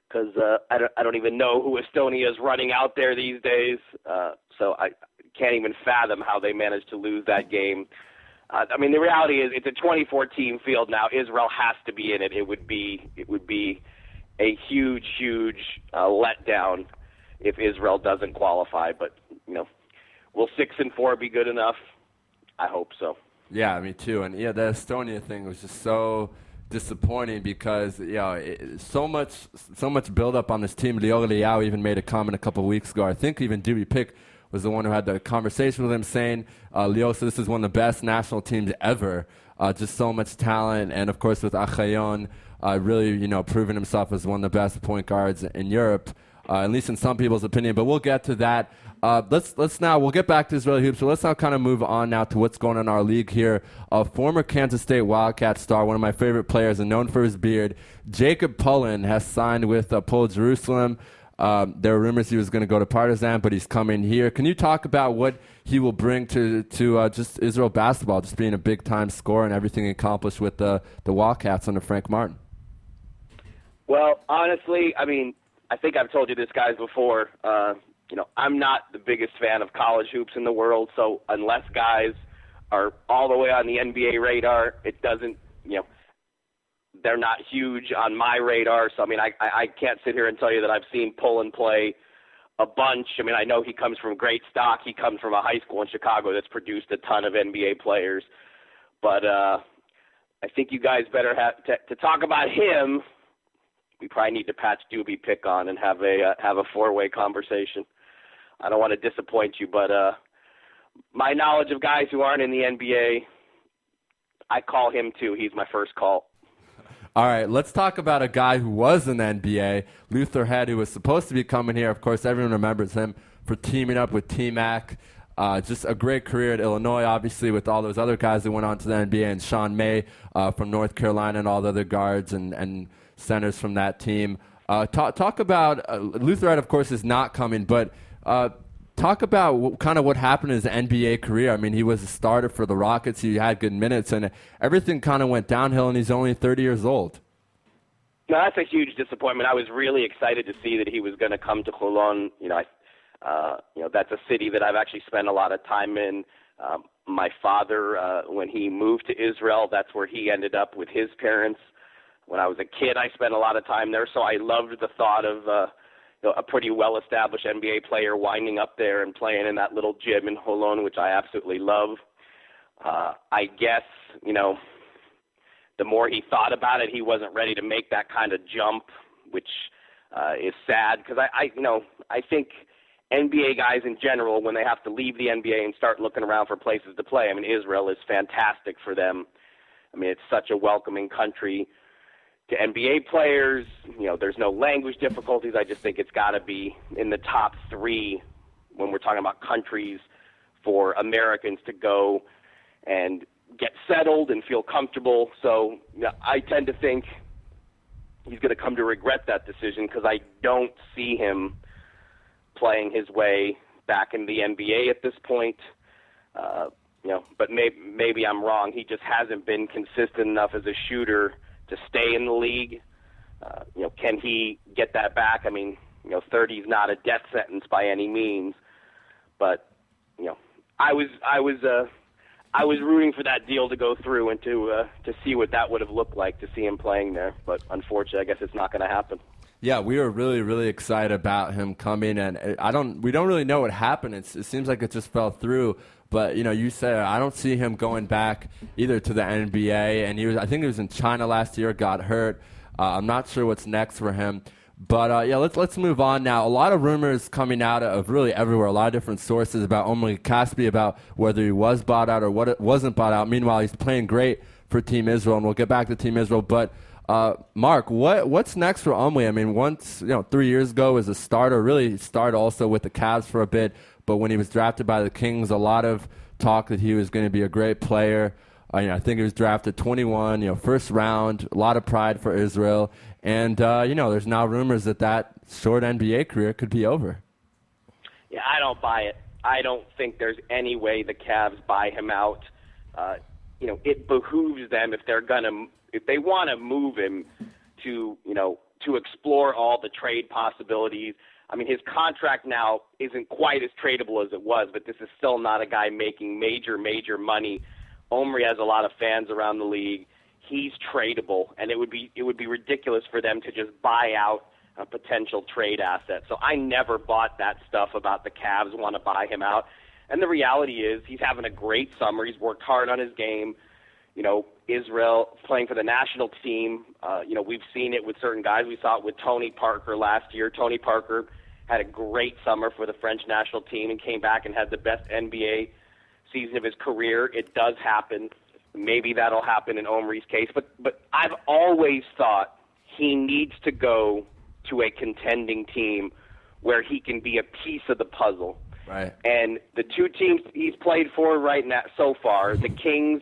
Because uh, I don't I don't even know who Estonia is running out there these days. Uh, so I can't even fathom how they managed to lose that game. Uh, I mean, the reality is it's a 24 team field now. Israel has to be in it. It would be it would be a huge huge uh, letdown if Israel doesn't qualify. But you know, will six and four be good enough? I hope so. Yeah, me too. And yeah, the Estonia thing was just so disappointing because you know it, so much so much build up on this team. Lior Eliyahu even made a comment a couple weeks ago. I think even Dubi Pick was the one who had the conversation with him, saying uh, Lior said this is one of the best national teams ever. Uh, just so much talent, and of course with Ohayon, uh, really you know proving himself as one of the best point guards in Europe. Uh, at least in some people's opinion, but we'll get to that. Uh, let's let's now we'll get back to Israeli hoops. So let's now kind of move on now to what's going on in our league here. A former Kansas State Wildcat star, one of my favorite players, and known for his beard, Jacob Pullen has signed with uh, Hapoel Jerusalem. Um, there were rumors he was going to go to Partizan, but he's coming here. Can you talk about what he will bring to to uh, just Israel basketball, just being a big time scorer and everything accomplished with the the Wildcats under Frank Martin? Well, honestly, I mean, I think I've told you this guys before. Uh, you know, I'm not the biggest fan of college hoops in the world, so unless guys are all the way on the NBA radar, it doesn't, you know, they're not huge on my radar. So I mean, I I, I can't sit here and tell you that I've seen Pullen play a bunch. I mean, I know he comes from great stock. He comes from a high school in Chicago that's produced a ton of NBA players. But uh I think you guys better have to, to talk about him. We probably need to patch Dubi Pick on and have a uh, have a four way conversation. I don't want to disappoint you, but uh my knowledge of guys who aren't in the NBA, I call him too. He's my first call. All right, let's talk about a guy who was in the NBA, Luther Head, who was supposed to be coming here. Of course, everyone remembers him for teaming up with T Mac. Uh, just a great career at Illinois, obviously, with all those other guys that went on to the NBA, and Sean May uh, from North Carolina, and all the other guards and, and centers from that team. Uh, talk, talk about uh, of course, is not coming, but uh, talk about what, kind of what happened in his NBA career. I mean, he was a starter for the Rockets. He had good minutes, and everything kind of went downhill. And he's only 30 years old. No, that's a huge disappointment. I was really excited to see that he was going to come to Holon. You know, I, uh, you know that's a city that I've actually spent a lot of time in. Um, my father, uh, when he moved to Israel, that's where he ended up with his parents. When I was a kid, I spent a lot of time there, so I loved the thought of uh, you know, a pretty well-established NBA player winding up there and playing in that little gym in Holon, which I absolutely love. Uh, I guess you know, the more he thought about it, he wasn't ready to make that kind of jump, which uh, is sad because I, I, you know, I think NBA guys in general, when they have to leave the NBA and start looking around for places to play, I mean, Israel is fantastic for them. I mean, it's such a welcoming country to NBA players. You know, there's no language difficulties. I just think it's got to be in the top three when we're talking about countries for Americans to go and get settled and feel comfortable. So you know, I tend to think he's going to come to regret that decision because I don't see him playing his way back in the NBA at this point. Uh, you know, but maybe maybe I'm wrong. He just hasn't been consistent enough as a shooter to stay in the league. Uh, you know, can he get that back? I mean, you know, 30 is not a death sentence by any means, but you know, I was I was uh, I was rooting for that deal to go through and to uh, to see what that would have looked like to see him playing there. But unfortunately, I guess it's not going to happen. Yeah, we were really, really excited about him coming, and I don't, we don't really know what happened. It's, it seems like it just fell through. But you know, you said I don't see him going back either to the NBA, and he was, I think he was in China last year, got hurt. Uh, I'm not sure what's next for him. But uh, yeah, let's let's move on now. A lot of rumors coming out of really everywhere. A lot of different sources about Omri Caspi about whether he was bought out or what it wasn't bought out. Meanwhile, he's playing great for Team Israel, and we'll get back to Team Israel. But uh, Mark, what what's next for Omri? I mean, once you know, three years ago as a starter, really started also with the Cavs for a bit. But when he was drafted by the Kings, a lot of talk that he was going to be a great player. Uh, you know, I think he was drafted 21, you know, first round. A lot of pride for Israel, and uh, you know, there's now rumors that that short NBA career could be over. Yeah, I don't buy it. I don't think there's any way the Cavs buy him out. Uh, you know, it behooves them if they're gonna if they want to move him to you know to explore all the trade possibilities. I mean, his contract now isn't quite as tradable as it was, but this is still not a guy making major, major money. Omri has a lot of fans around the league. He's tradable, and it would be it would be ridiculous for them to just buy out a potential trade asset. So I never bought that stuff about the Cavs want to buy him out. And the reality is, he's having a great summer. He's worked hard on his game you know, Israel playing for the national team. Uh, you know, we've seen it with certain guys. We saw it with Tony Parker last year. Tony Parker had a great summer for the French national team and came back and had the best NBA season of his career. It does happen. Maybe that'll happen in Omri's case, but but I've always thought he needs to go to a contending team where he can be a piece of the puzzle. Right. And the two teams he's played for right now so far, the Kings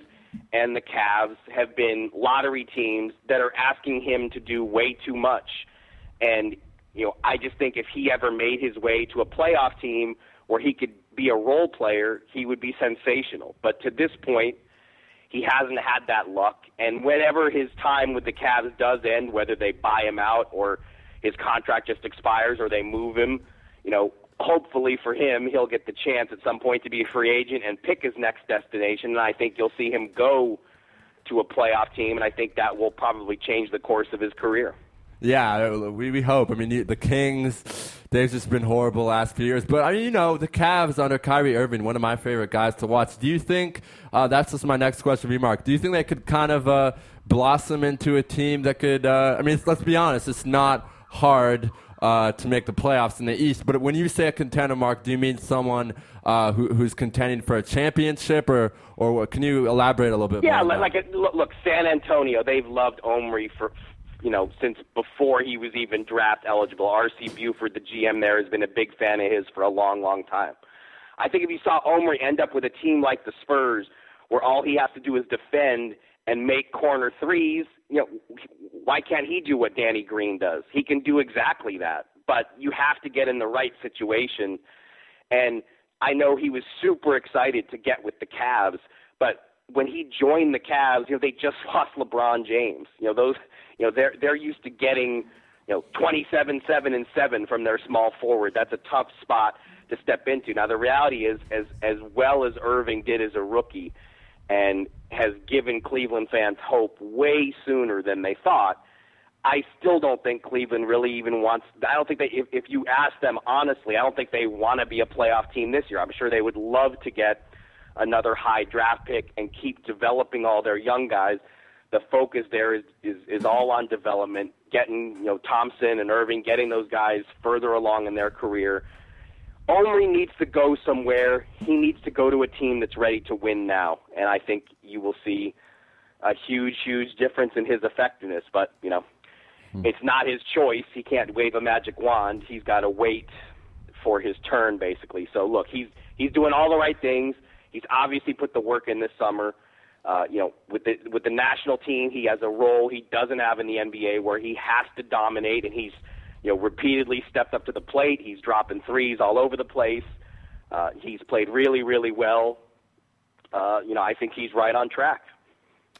and the Cavs have been lottery teams that are asking him to do way too much. And, you know, I just think if he ever made his way to a playoff team where he could be a role player, he would be sensational. But to this point, he hasn't had that luck. And whenever his time with the Cavs does end, whether they buy him out or his contract just expires or they move him, you know, hopefully for him, he'll get the chance at some point to be a free agent and pick his next destination. And I think you'll see him go to a playoff team, and I think that will probably change the course of his career. Yeah, we, we hope. I mean, the Kings, they've just been horrible last few years. But, I mean, you know, the Cavs under Kyrie Irving, one of my favorite guys to watch. Do you think, uh, that's just my next question for you, Mark, do you think they could kind of uh, blossom into a team that could, uh, I mean, let's be honest, it's not hard uh, to make the playoffs in the East. But when you say a contender, Mark, do you mean someone uh, who, who's contending for a championship, or or what? Can you elaborate a little bit? Yeah, more like a, look, look, San Antonio. They've loved Omri for you know since before he was even draft eligible. R.C. Buford, the GM there, has been a big fan of his for a long, long time. I think if you saw Omri end up with a team like the Spurs, where all he has to do is defend and make corner threes, you know, why can't he do what Danny Green does? He can do exactly that, but you have to get in the right situation. And I know he was super excited to get with the Cavs, but when he joined the Cavs, you know, they just lost LeBron James. You know, those, you know, they're they're used to getting, you know, 27, 7 and 7 from their small forward. That's a tough spot to step into. Now the reality is as as well as Irving did as a rookie and has given Cleveland fans hope way sooner than they thought. I still don't think Cleveland really even wants. I don't think they. If, if you ask them honestly, I don't think they want to be a playoff team this year. I'm sure they would love to get another high draft pick and keep developing all their young guys. The focus there is is, is all on development, getting you know Thompson and Irving, getting those guys further along in their career. Omri needs to go somewhere. He needs to go to a team that's ready to win now, and I think you will see a huge, huge difference in his effectiveness. But you know, hmm. it's not his choice. He can't wave a magic wand. He's got to wait for his turn, basically. So look, he's he's doing all the right things. He's obviously put the work in this summer. Uh, you know, with the with the national team, he has a role he doesn't have in the NBA where he has to dominate, and he's you know repeatedly stepped up to the plate. He's dropping threes all over the place. Uh, he's played really, really well. Uh, you know, I think he's right on track.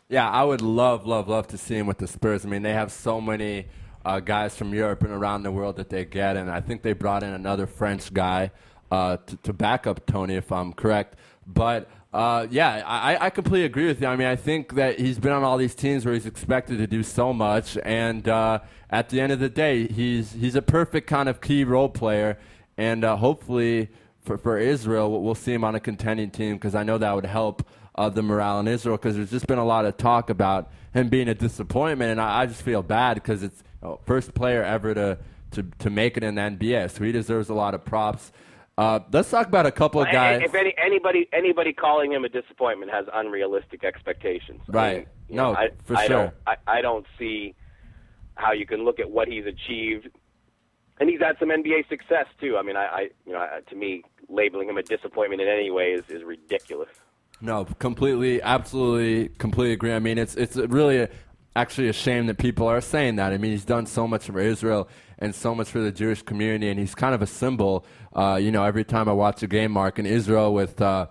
Yeah, I would love, love, love to see him with the Spurs. I mean, they have so many uh, guys from Europe and around the world that they get, and I think they brought in another French guy uh, to, to back up Tony, if I'm correct. But uh, yeah, I, I completely agree with you. I mean, I think that he's been on all these teams where he's expected to do so much, and uh, at the end of the day, he's he's a perfect kind of key role player, and uh, hopefully for for Israel, we'll see him on a contending team because I know that would help uh, the morale in Israel because there's just been a lot of talk about him being a disappointment, and I, I just feel bad because it's you know, first player ever to, to to make it in the NBA, so he deserves a lot of props. Uh, let's talk about a couple of guys. If any, anybody anybody calling him a disappointment has unrealistic expectations. Right. I mean, no, know, I, for I sure. Don't, I, I don't see how you can look at what he's achieved, and he's had some NBA success too. I mean, I, I you know, I, to me, labeling him a disappointment in any way is, is ridiculous. No, completely, absolutely, completely agree. I mean, it's it's really a, actually a shame that people are saying that. I mean, he's done so much for Israel and so much for the Jewish community, and he's kind of a symbol. Uh, you know, every time I watch a game, Mark in Israel with. Uh,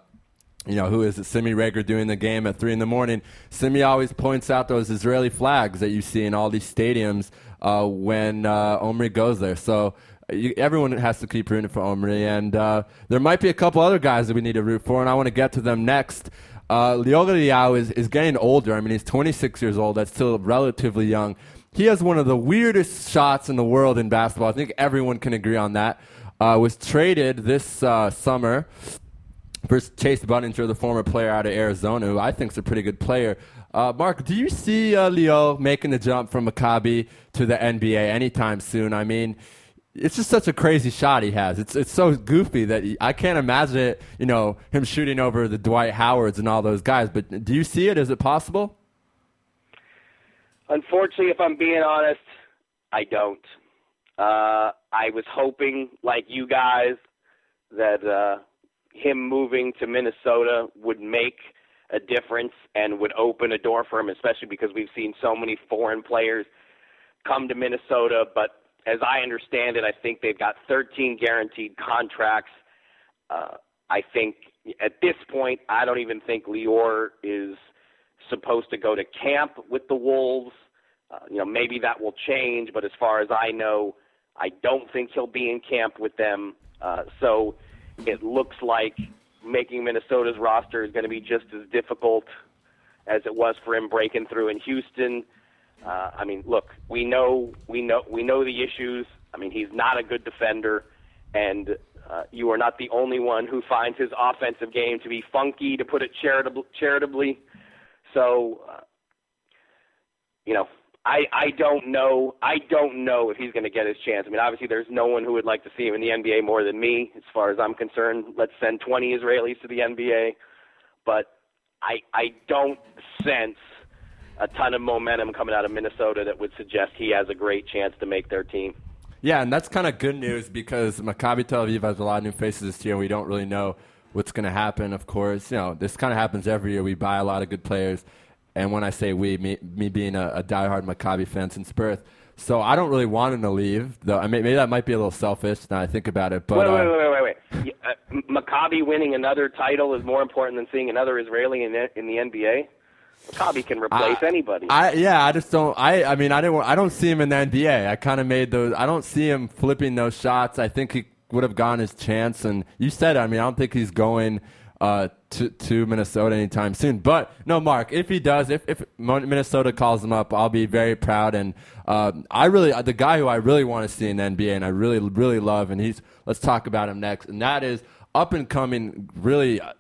you know, who is it? Simi Rager doing the game at 3 in the morning. Simi always points out those Israeli flags that you see in all these stadiums uh, when uh, Omri goes there. So you, everyone has to keep rooting for Omri. And uh, there might be a couple other guys that we need to root for, and I want to get to them next. Uh, Lior Eliyahu is, is getting older. I mean, he's 26 years old. That's still relatively young. He has one of the weirdest shots in the world in basketball. I think everyone can agree on that. Uh, was traded this uh, summer for Chase Budinger, the former player out of Arizona, who I think is a pretty good player. Uh, Mark, do you see uh, Lior making the jump from Maccabi to the NBA anytime soon? I mean, it's just such a crazy shot he has. It's it's so goofy that he, I can't imagine it. You know, him shooting over the Dwight Howards and all those guys. But do you see it? Is it possible? Unfortunately, if I'm being honest, I don't. Uh, I was hoping, like you guys, that uh, him moving to Minnesota would make a difference and would open a door for him, especially because we've seen so many foreign players come to Minnesota. But as I understand it, I think they've got 13 guaranteed contracts. Uh, I think at this point, I don't even think Lior is supposed to go to camp with the Wolves. Uh, you know, maybe that will change, but as far as I know, I don't think he'll be in camp with them. Uh, so it looks like making Minnesota's roster is going to be just as difficult as it was for him breaking through in Houston. Uh, I mean, look, we know we know we know the issues. I mean, he's not a good defender, and uh, you are not the only one who finds his offensive game to be funky, to put it charitab- charitably. So, uh, you know, I I don't know I don't know if he's going to get his chance. I mean, obviously, there's no one who would like to see him in the NBA more than me, as far as I'm concerned. Let's send 20 Israelis to the NBA, but I I don't sense a ton of momentum coming out of Minnesota that would suggest he has a great chance to make their team. Yeah, and that's kind of good news because Maccabi Tel Aviv has a lot of new faces this year. We don't really know what's going to happen. Of course, you know this kind of happens every year. We buy a lot of good players, and when I say we, me, me being a, a diehard Maccabi fan since birth. So I don't really want him to leave. Though I mean, maybe that might be a little selfish now I think about it. But wait, wait, uh, wait, wait, wait. wait. Uh, Maccabi winning another title is more important than seeing another Israeli in in the NBA. Maccabi can replace I- anybody. I yeah, I just don't. I I mean, I didn't. I don't see him in the NBA. I kind of made those. I don't see him flipping those shots. I think he would have gotten his chance. And you said, I mean, I don't think he's going uh, to to Minnesota anytime soon. But no, Mark, if he does, if if Minnesota calls him up, I'll be very proud. And uh, I really, the guy who I really want to see in the NBA, and I really really love, and he's. Let's talk about him next, and that is up and coming, really uh,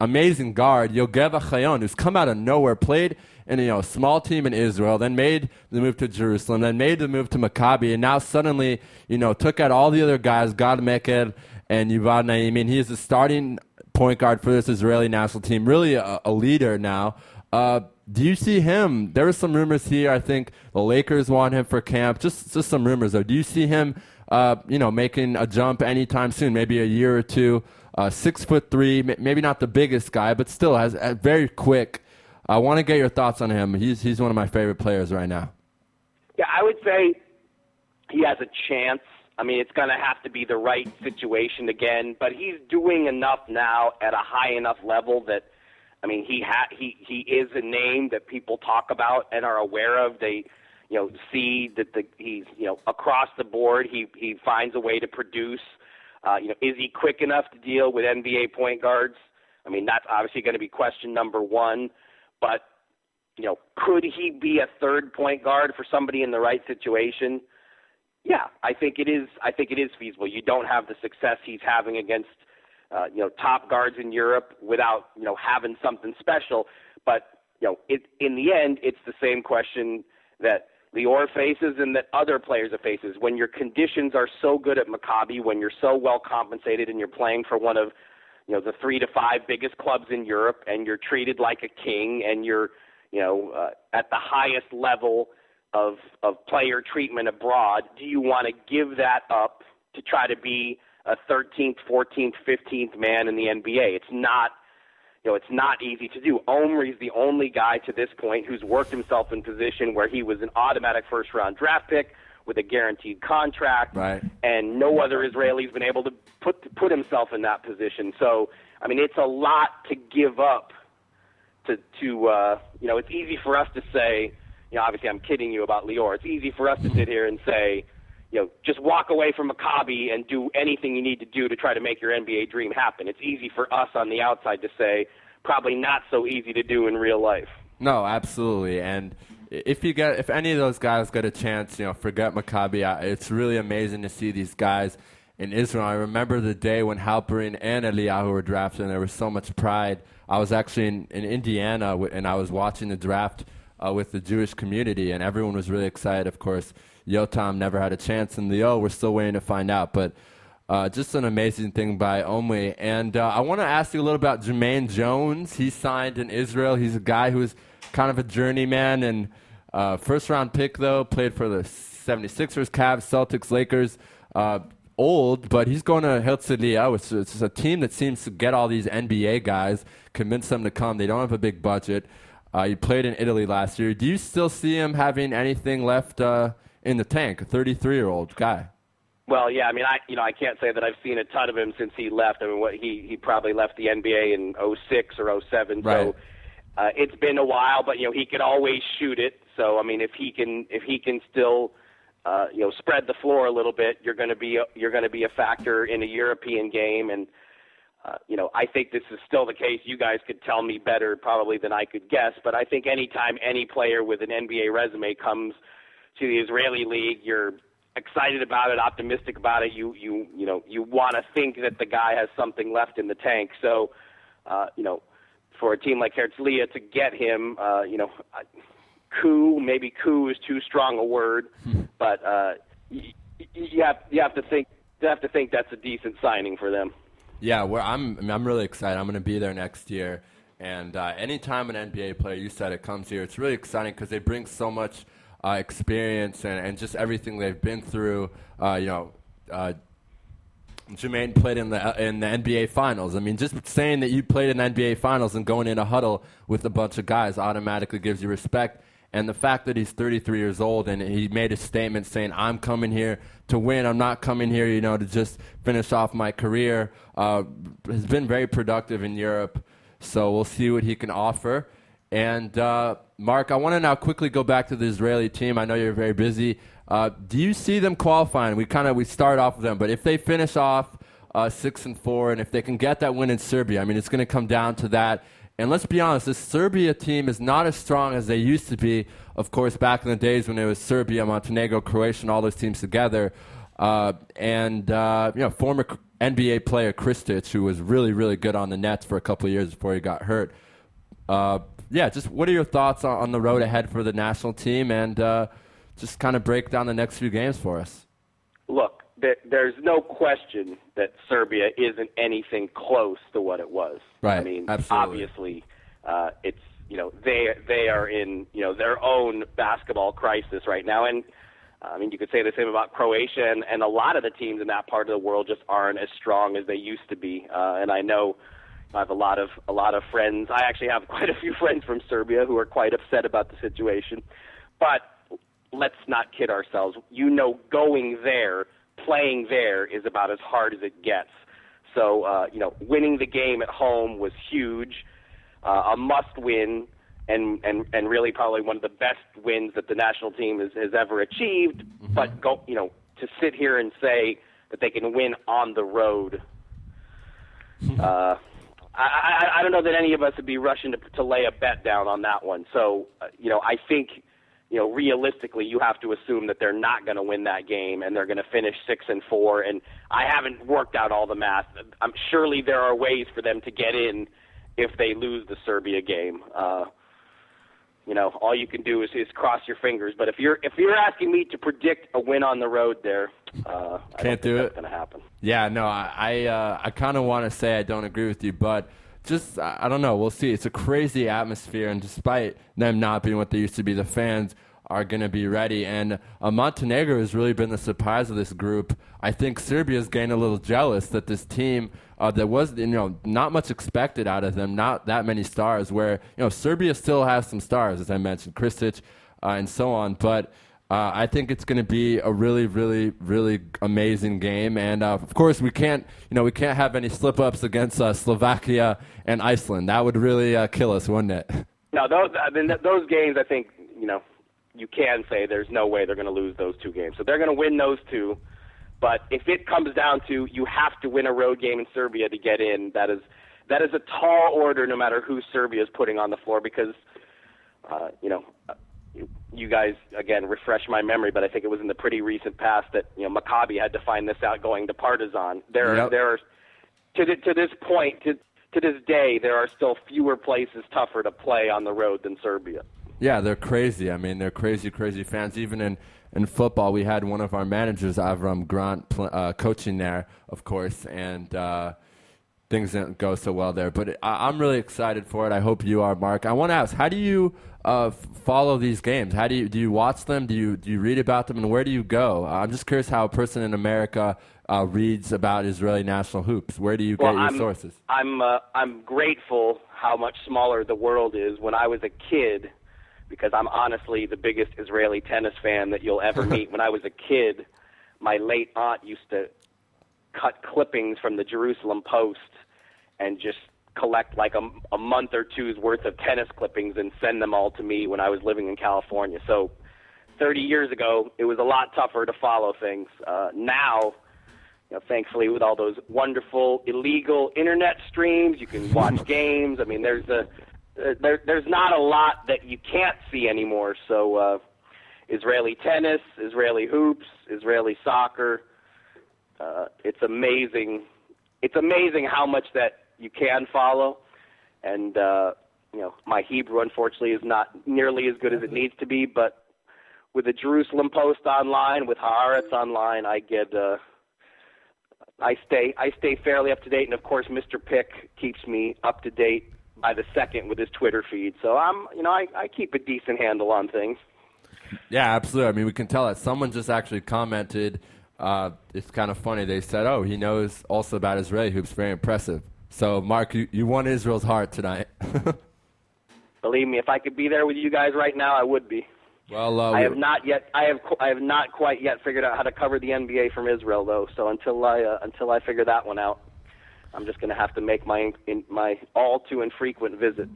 amazing guard Yogev Ohayon, who's come out of nowhere, played in you know a small team in Israel, then made the move to Jerusalem, then made the move to Maccabi, and now suddenly you know took out all the other guys, Gal Mekel and Yuval Naimi, and he is the starting point guard for this Israeli national team, really a, a leader now. Uh, do you see him? There were some rumors here. I think the Lakers want him for camp. Just just some rumors though. Do you see him? Uh, you know, making a jump anytime soon, maybe a year or two. Uh, six foot three, maybe not the biggest guy, but still has uh, very quick. I want to get your thoughts on him. He's he's one of my favorite players right now. Yeah, I would say he has a chance. I mean, it's going to have to be the right situation again, but he's doing enough now at a high enough level that I mean, he ha- he he is a name that people talk about and are aware of. They you know see that the he's you know across the board he he finds a way to produce. Uh, you know, is he quick enough to deal with NBA point guards? I mean, that's obviously going to be question number one. But you know, could he be a third point guard for somebody in the right situation? Yeah, I think it is. I think it is feasible. You don't have the success he's having against, uh, you know, top guards in Europe without you know having something special. But you know, it in the end, it's the same question that Lior faces and that other players have faces. When your conditions are so good at Maccabi, when you're so well compensated and you're playing for one of you know the three to five biggest clubs in Europe, and you're treated like a king, and you're you know uh, at the highest level of of player treatment abroad. Do you want to give that up to try to be a 13th, 14th, 15th man in the NBA? It's not you know, it's not easy to do. Omri's the only guy to this point who's worked himself in position where he was an automatic first round draft pick with a guaranteed contract Right. and no other Israeli's been able to put put himself in that position. So, I mean, it's a lot to give up. To to uh, you know, it's easy for us to say, you know, obviously I'm kidding you about Lior. It's easy for us to sit here and say, you know, just walk away from Maccabi and do anything you need to do to try to make your NBA dream happen. It's easy for us on the outside to say, probably not so easy to do in real life. No, absolutely. And if you get, if any of those guys get a chance, you know, forget Maccabi. It's really amazing to see these guys in Israel. I remember the day when Halperin and Eliyahu were drafted, and there was so much pride. I was actually in, in Indiana, and I was watching the draft uh, with the Jewish community, and everyone was really excited. Of course, Yotam never had a chance, and O. we're still waiting to find out. But uh, just an amazing thing by Omri. And uh, I want to ask you a little about Jermaine Jones. He signed in Israel. He's a guy who's kind of a journeyman and uh, first round pick, though. Played for the 76ers, Cavs, Celtics, Lakers. Uh, old, but he's going to Herzliya, which is a team that seems to get all these NBA guys, convince them to come. They don't have a big budget. Uh, he played in Italy last year. Do you still see him having anything left uh, in the tank? A 33 year old guy. Well, yeah, I mean, I you know I can't say that I've seen a ton of him since he left. I mean, what he he probably left the NBA in '06 or '07, Right. so uh, it's been a while. But you know, he could always shoot it. So I mean, if he can if he can still uh, you know spread the floor a little bit, you're going to be a, you're going to be a factor in a European game. And uh, you know, I think this is still the case. You guys could tell me better probably than I could guess. But I think anytime any player with an NBA resume comes to the Israeli league, you're excited about it, optimistic about it. You you you know you want to think that the guy has something left in the tank. So, uh, you know, for a team like Herzliya to get him, uh, you know, coup maybe coup is too strong a word, but uh, y- y- you have you have to think you have to think that's a decent signing for them. Yeah, well, I'm I'm really excited. I'm going to be there next year, and uh, anytime an NBA player, you said it, comes here, it's really exciting because they bring so much uh, experience and, and just everything they've been through. Uh, you know, uh, Jermaine played in the in the NBA Finals. I mean, just saying that you played in the NBA Finals and going in a huddle with a bunch of guys automatically gives you respect. And the fact that he's 33 years old and he made a statement saying, "I'm coming here to win. I'm not coming here, you know, to just finish off my career," uh, has been very productive in Europe. So we'll see what he can offer. And uh, Mark, I want to now quickly go back to the Israeli team. I know you're very busy. Uh, do you see them qualifying? We kind of we start off with them, but if they finish off uh, six and four, and if they can get that win in Serbia, I mean, it's going to come down to that. And let's be honest, this Serbia team is not as strong as they used to be. Of course, back in the days when it was Serbia, Montenegro, Croatia, and all those teams together. Uh, and uh, you know, former NBA player Krstic, who was really, really good on the Nets for a couple of years before he got hurt. Uh, yeah, just what are your thoughts on, on, the road ahead for the national team, and uh, just kind of break down the next few games for us? Look, there, there's no question that Serbia isn't anything close to what it was. Right. I mean, absolutely. obviously, uh, it's you know they they are in you know their own basketball crisis right now, and I mean you could say the same about Croatia, and, and a lot of the teams in that part of the world just aren't as strong as they used to be. Uh, and I know I have a lot of a lot of friends. I actually have quite a few friends from Serbia who are quite upset about the situation. But let's not kid ourselves. You know, going there, playing there is about as hard as it gets. So, uh, you know, winning the game at home was huge, uh, a must-win, and and and really probably one of the best wins that the national team has, has ever achieved. Mm-hmm. But go, you know, to sit here and say that they can win on the road. Uh, I, I, I don't know that any of us would be rushing to, to lay a bet down on that one. So, uh, you know, I think, you know, realistically, you have to assume that they're not going to win that game and they're going to finish six and four. And I haven't worked out all the math. I'm surely there are ways for them to get in if they lose the Serbia game. Uh, you know, all you can do is, is cross your fingers. But if you're if you're asking me to predict a win on the road there, uh, can't do it. Going to happen. Yeah, no, I I, uh, I kind of want to say I don't agree with you, but just I don't know. We'll see. It's a crazy atmosphere, and despite them not being what they used to be, the fans are going to be ready. And uh, Montenegro has really been the surprise of this group. I think Serbia's getting a little jealous that this team uh, that was you know not much expected out of them, not that many stars. Where you know Serbia still has some stars, as I mentioned, Krstic uh, and so on, but. Uh, I think it's going to be a really, really, really amazing game, and uh, of course we can't, you know, we can't have any slip-ups against uh, Slovakia and Iceland. That would really uh, kill us, wouldn't it? No, those I mean, those games. I think you know you can say there's no way they're going to lose those two games. So they're going to win those two. But if it comes down to you have to win a road game in Serbia to get in, that is that is a tall order, no matter who Serbia is putting on the floor, because uh, you know you guys again refresh my memory, but I think it was in the pretty recent past that you know Maccabi had to find this out going to Partizan. There, yep. there are to the, to this point to to this day there are still fewer places tougher to play on the road than Serbia. Yeah, they're crazy. I mean, they're crazy, crazy fans. Even in in football, we had one of our managers, Avram Grant, uh, coaching there, of course, and. Uh, things didn't go so well there, but I, I'm really excited for it. I hope you are, Mark. I want to ask, how do you uh, follow these games? How do you do you watch them? Do you do you read about them, and where do you go? Uh, I'm just curious how a person in America uh, reads about Israeli national hoops. Where do you well, get your I'm, sources? I'm uh, I'm grateful how much smaller the world is. When I was a kid, because I'm honestly the biggest Israeli tennis fan that you'll ever meet. when I was a kid, my late aunt used to cut clippings from the Jerusalem Post and just collect like a, a month or two's worth of tennis clippings and send them all to me when I was living in California. So 30 years ago, it was a lot tougher to follow things. Uh, now, you know, thankfully, with all those wonderful illegal internet streams, you can watch games. I mean, there's a there, there's not a lot that you can't see anymore. So, uh, Israeli tennis, Israeli hoops, Israeli soccer. Uh, it's amazing. It's amazing how much that you can follow. And uh, you know, my Hebrew unfortunately is not nearly as good as it needs to be, but with the Jerusalem Post online, with Haaretz online, I get uh, I stay I stay fairly up to date, and of course, Mr. Pick keeps me up to date by the second with his Twitter feed. So I'm you know I, I keep a decent handle on things. Yeah, absolutely. I mean, we can tell that someone just actually commented uh, it's kind of funny. They said, "Oh, he knows also about Israeli hoops. Very impressive." So, Mark, you, you won Israel's heart tonight. Believe me, if I could be there with you guys right now, I would be. well, uh, I have not yet. I have. I have not quite yet figured out how to cover the NBA from Israel, though. So until I uh, until I figure that one out, I'm just going to have to make my in, my all too infrequent visits.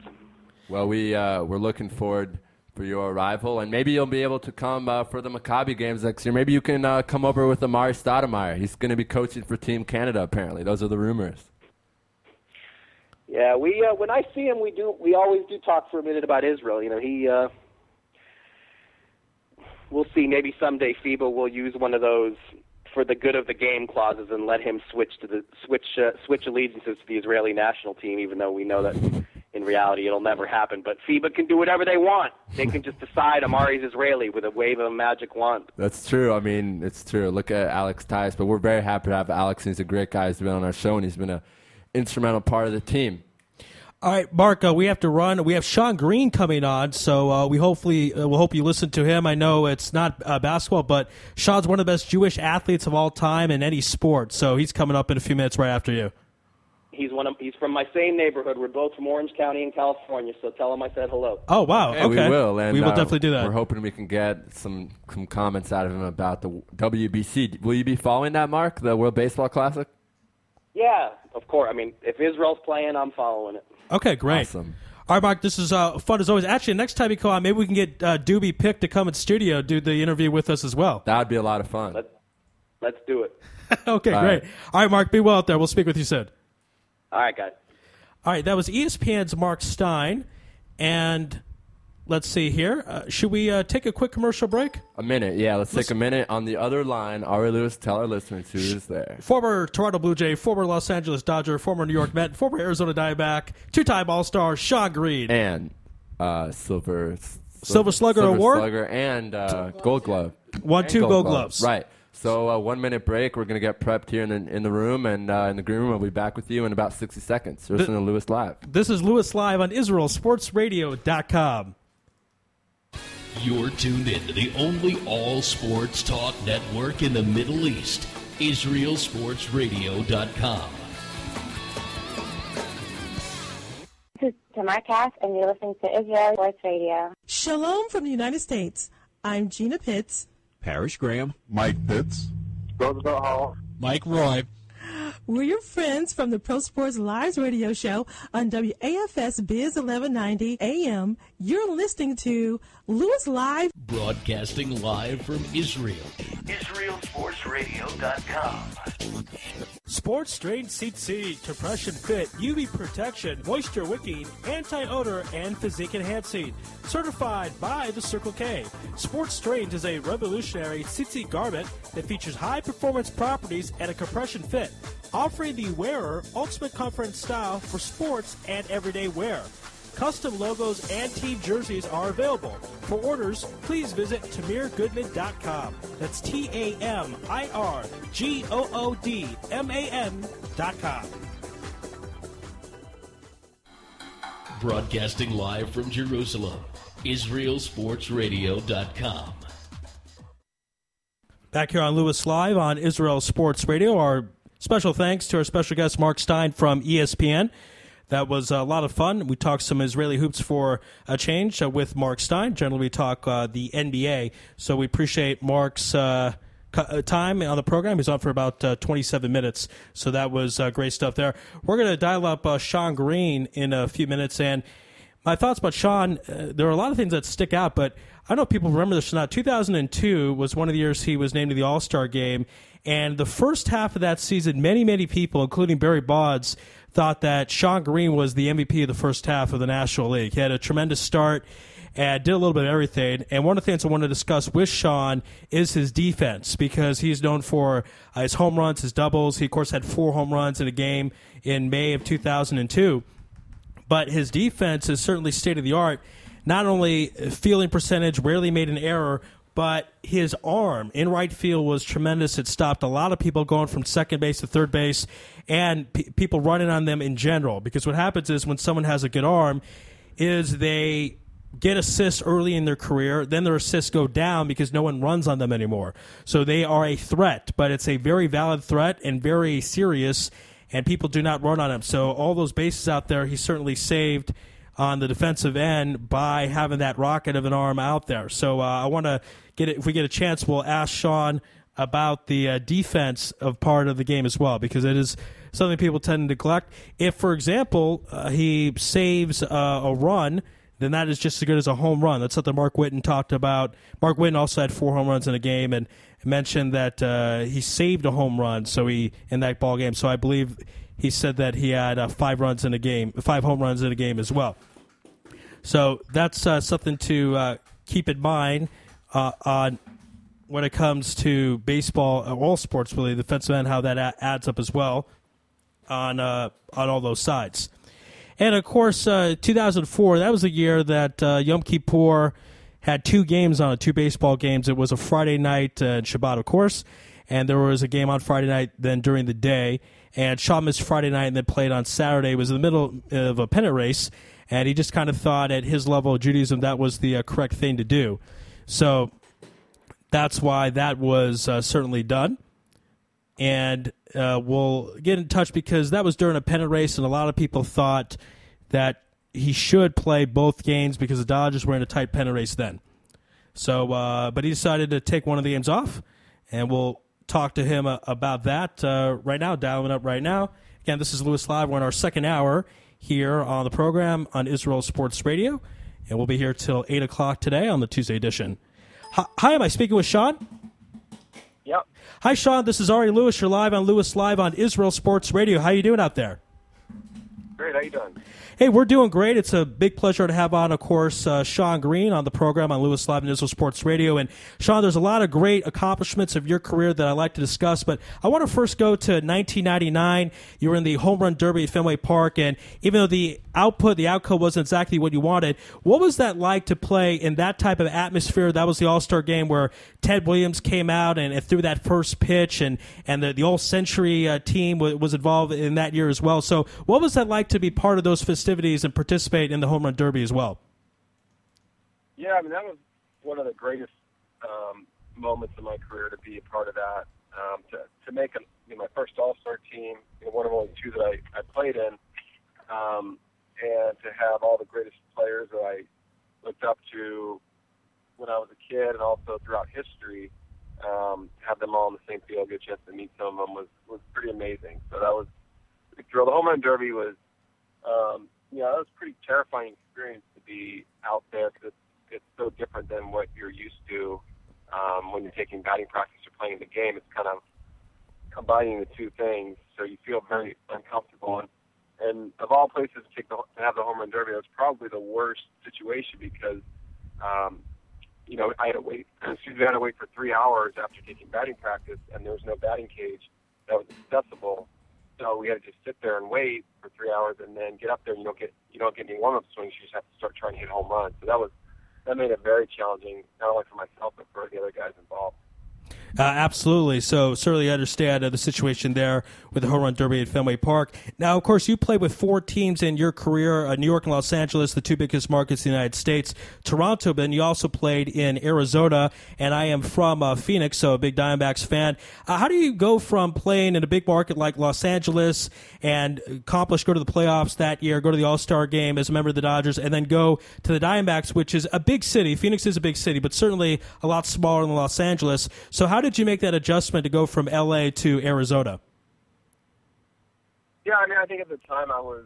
Well, we uh, we're looking forward for your arrival, and maybe you'll be able to come uh, for the Maccabi games next year. Maybe you can uh, come over with Amar'e Stoudemire. He's going to be coaching for Team Canada. Apparently, those are the rumors. Yeah, we uh, when I see him, we do we always do talk for a minute about Israel. You know, he. Uh, we'll see. Maybe someday FIBA will use one of those for the good of the game clauses and let him switch to the switch uh, switch allegiances to the Israeli national team. Even though we know that in reality it'll never happen. But FIBA can do whatever they want. They can just decide Amar'e's Israeli with a wave of a magic wand. That's true. I mean, it's true. Look at Alex Tyus, but we're very happy to have Alex. He's a great guy. He's been on our show, and he's been a instrumental part of the team. All right, Mark, uh, we have to run. We have Shawn Green coming on, so uh, we hopefully uh, we'll hope you listen to him. I know it's not uh, basketball, but Shawn's one of the best Jewish athletes of all time in any sport. So he's coming up in a few minutes right after you. He's one of he's from my same neighborhood. We're both from Orange County in California. So tell him I said hello. Oh wow! Hey, okay, we will. And, we will uh, definitely do that. We're hoping we can get some some comments out of him about the WBC. Will you be following that, Mark? The World Baseball Classic. Yeah, of course. I mean, if Israel's playing, I'm following it. Okay, great. Awesome. All right, Mark, this is uh, fun as always. Actually, next time you come on, maybe we can get uh, Dubi Pick to come in studio do the interview with us as well. That would be a lot of fun. Let's let's do it. okay, All great. right. All right, Mark, be well out there. We'll speak with you soon. All right, guys. All right, that was ESPN's Mark Stein. And let's see here. Uh, should we uh, take a quick commercial break? A minute, yeah. Let's, take a minute. On the other line, Ari Lewis, tell our listeners who is there. Former Toronto Blue Jay, former Los Angeles Dodger, former New York Met, former Arizona Diamondback, two-time All-Star Shawn Green. And uh, Silver Silver Slugger Silver Award? Slugger and uh, Gold Glove. One, two Gold Gloves. Right. So uh, one minute break. We're gonna get prepped here in the, in the room and uh, in the green room. We'll be back with you in about sixty seconds. You're listening to Lewis Live. This is Lewis Live on IsraelSportsRadio.com. You're tuned in to the only all sports talk network in the Middle East, IsraelSportsRadio.com. This is Tamar Cass, and you're listening to Israel Sports Radio. Shalom from the United States. I'm Gina Pitts. Parrish Graham. Mike Pitts. Roosevelt Hall. Mike Roy. We're your friends from the Pro Sports Lives radio show on WAFS Biz 1190 AM. You're listening to Lewis Live. Broadcasting live from Israel. IsraelSportsRadio.com. Sports Strain Seat Seat, Compression Fit, UV Protection, Moisture Wicking, Anti-Odor, and Physique Enhancing. Certified by the Circle K. Sports Strains is a revolutionary seat seat garment that features high performance properties and a compression fit, offering the wearer ultimate comfort and style for sports and everyday wear. Custom logos and team jerseys are available. For orders, please visit TamirGoodman.com. That's T A M I R G O O D M A N.com. Broadcasting live from Jerusalem, IsraelSportsRadio.com. Back here on Lewis Live on Israel Sports Radio. Our special thanks to our special guest, Mark Stein from E ESPN. That was a lot of fun. We talked some Israeli hoops for a change uh, with Mark Stein. Generally, we talk uh, the NBA. So we appreciate Mark's uh, uh, time on the program. He's on for about uh, 27 minutes. So that was uh, great stuff there. We're going to dial up uh, Shawn Green in a few minutes. And my thoughts about Shawn, uh, there are a lot of things that stick out, but I know people remember this or not. 2002 was one of the years he was named to the All Star game. And the first half of that season, many, many people, including Barry Bonds, thought that Shawn Green was the MVP of the first half of the National League. He had a tremendous start and did a little bit of everything. And one of the things I want to discuss with Shawn is his defense because he's known for uh, his home runs, his doubles. He, of course, had four home runs in a game in May of 2002 but his defense is certainly state of the art. Not only fielding percentage, rarely made an error, but his arm in right field was tremendous. It stopped a lot of people going from second base to third base and p- people running on them in general. Because what happens is when someone has a good arm, is they get assists early in their career, then their assists go down because no one runs on them anymore. So they are a threat, but it's a very valid threat and very serious, and people do not run on him. So all those bases out there, he certainly saved on the defensive end by having that rocket of an arm out there. So uh, I want to get it, if we get a chance, we'll ask Shawn about the uh, defense of part of the game as well because it is something people tend to neglect. If, for example, uh, he saves uh, a run, then that is just as good as a home run. That's something Mark Whiten talked about. Mark Whiten also had four home runs in a game and mentioned that uh, he saved a home run. So he in that ball game. So I believe he said that he had uh, five runs in a game, five home runs in a game as well. So that's uh, something to keep in mind uh, on when it comes to baseball, uh, all sports really, the defensive end, how that a- adds up as well on uh, on all those sides. And of course, uh, 2004, that was the year that uh, Yom Kippur had two games on it, two baseball games. It was a Friday night uh, Shabbat, of course, and there was a game on Friday night then during the day. And Shawn missed Friday night and then played on Saturday. It was in the middle of a pennant race, and he just kind of thought at his level of Judaism that was the uh, correct thing to do. So that's why that was uh, certainly done. And uh, we'll get in touch because that was during a pennant race, and a lot of people thought that he should play both games because the Dodgers were in a tight pennant race then. So, uh, but he decided to take one of the games off, and we'll talk to him uh, about that uh, right now. Dialing up right now. Again, this is Lewis Live. We're in our second hour here on the program on Israel Sports Radio, and we'll be here till eight o'clock today on the Tuesday edition. Hi, hi am I speaking with Shawn? Yep. Hi, Shawn. This is Ari Lewis. You're live on Lewis Live on Israel Sports Radio. How are you doing out there? Great. How you doing? Hey, we're doing great. It's a big pleasure to have on, of course, uh, Shawn Green on the program on Lewis Live Israel Sports Radio. And Shawn, there's a lot of great accomplishments of your career that I'd like to discuss, but I want to first go to 1999. You were in the Home Run Derby at Fenway Park, and even though the output, the outcome wasn't exactly what you wanted, what was that like to play in that type of atmosphere? That was the All Star game where Ted Williams came out and, and threw that first pitch, and and the, the All Century uh, team w- was involved in that year as well. So, what was that like to be part of those festivities and participate in the Home Run Derby as well? Yeah, I mean that was one of the greatest um, moments in my career to be a part of that. Um, to to make a, you know, my first All Star team, you know, one of only two that I, I played in, um, and to have all the greatest players that I looked up to when I was a kid, and also throughout history, um, have them all in the same field, get a chance to meet some of them was was pretty amazing. So that was a thrill. The home run derby was, um, you know, that was a pretty terrifying experience to be out there because it's, so different than what you're used to um, when you're taking batting practice or playing the game. It's kind of combining the two things, so you feel very uncomfortable. And, and of all places to, take the, to have the home run derby, it was probably the worst situation because, um, you know, I had to wait. Excuse me, I had to wait for three hours after taking batting practice, and there was no batting cage that was accessible. So we had to just sit there and wait for three hours, and then get up there. And you don't get you don't get any warm up swings. You just have to start trying to hit home runs. So that was that made it very challenging, not only for myself but for the other guys involved. Uh, absolutely. So certainly understand uh, the situation there with the home run derby at Fenway Park. Now, of course, you played with four teams in your career: uh, New York and Los Angeles, the two biggest markets in the United States. Toronto, but then you also played in Arizona. And I am from uh, Phoenix, so a big Diamondbacks fan. Uh, how do you go from playing in a big market like Los Angeles and accomplish go to the playoffs that year, go to the All Star game as a member of the Dodgers, and then go to the Diamondbacks, which is a big city. Phoenix is a big city, but certainly a lot smaller than Los Angeles. So how did you make that adjustment to go from LA to Arizona? Yeah, I mean, I think at the time I was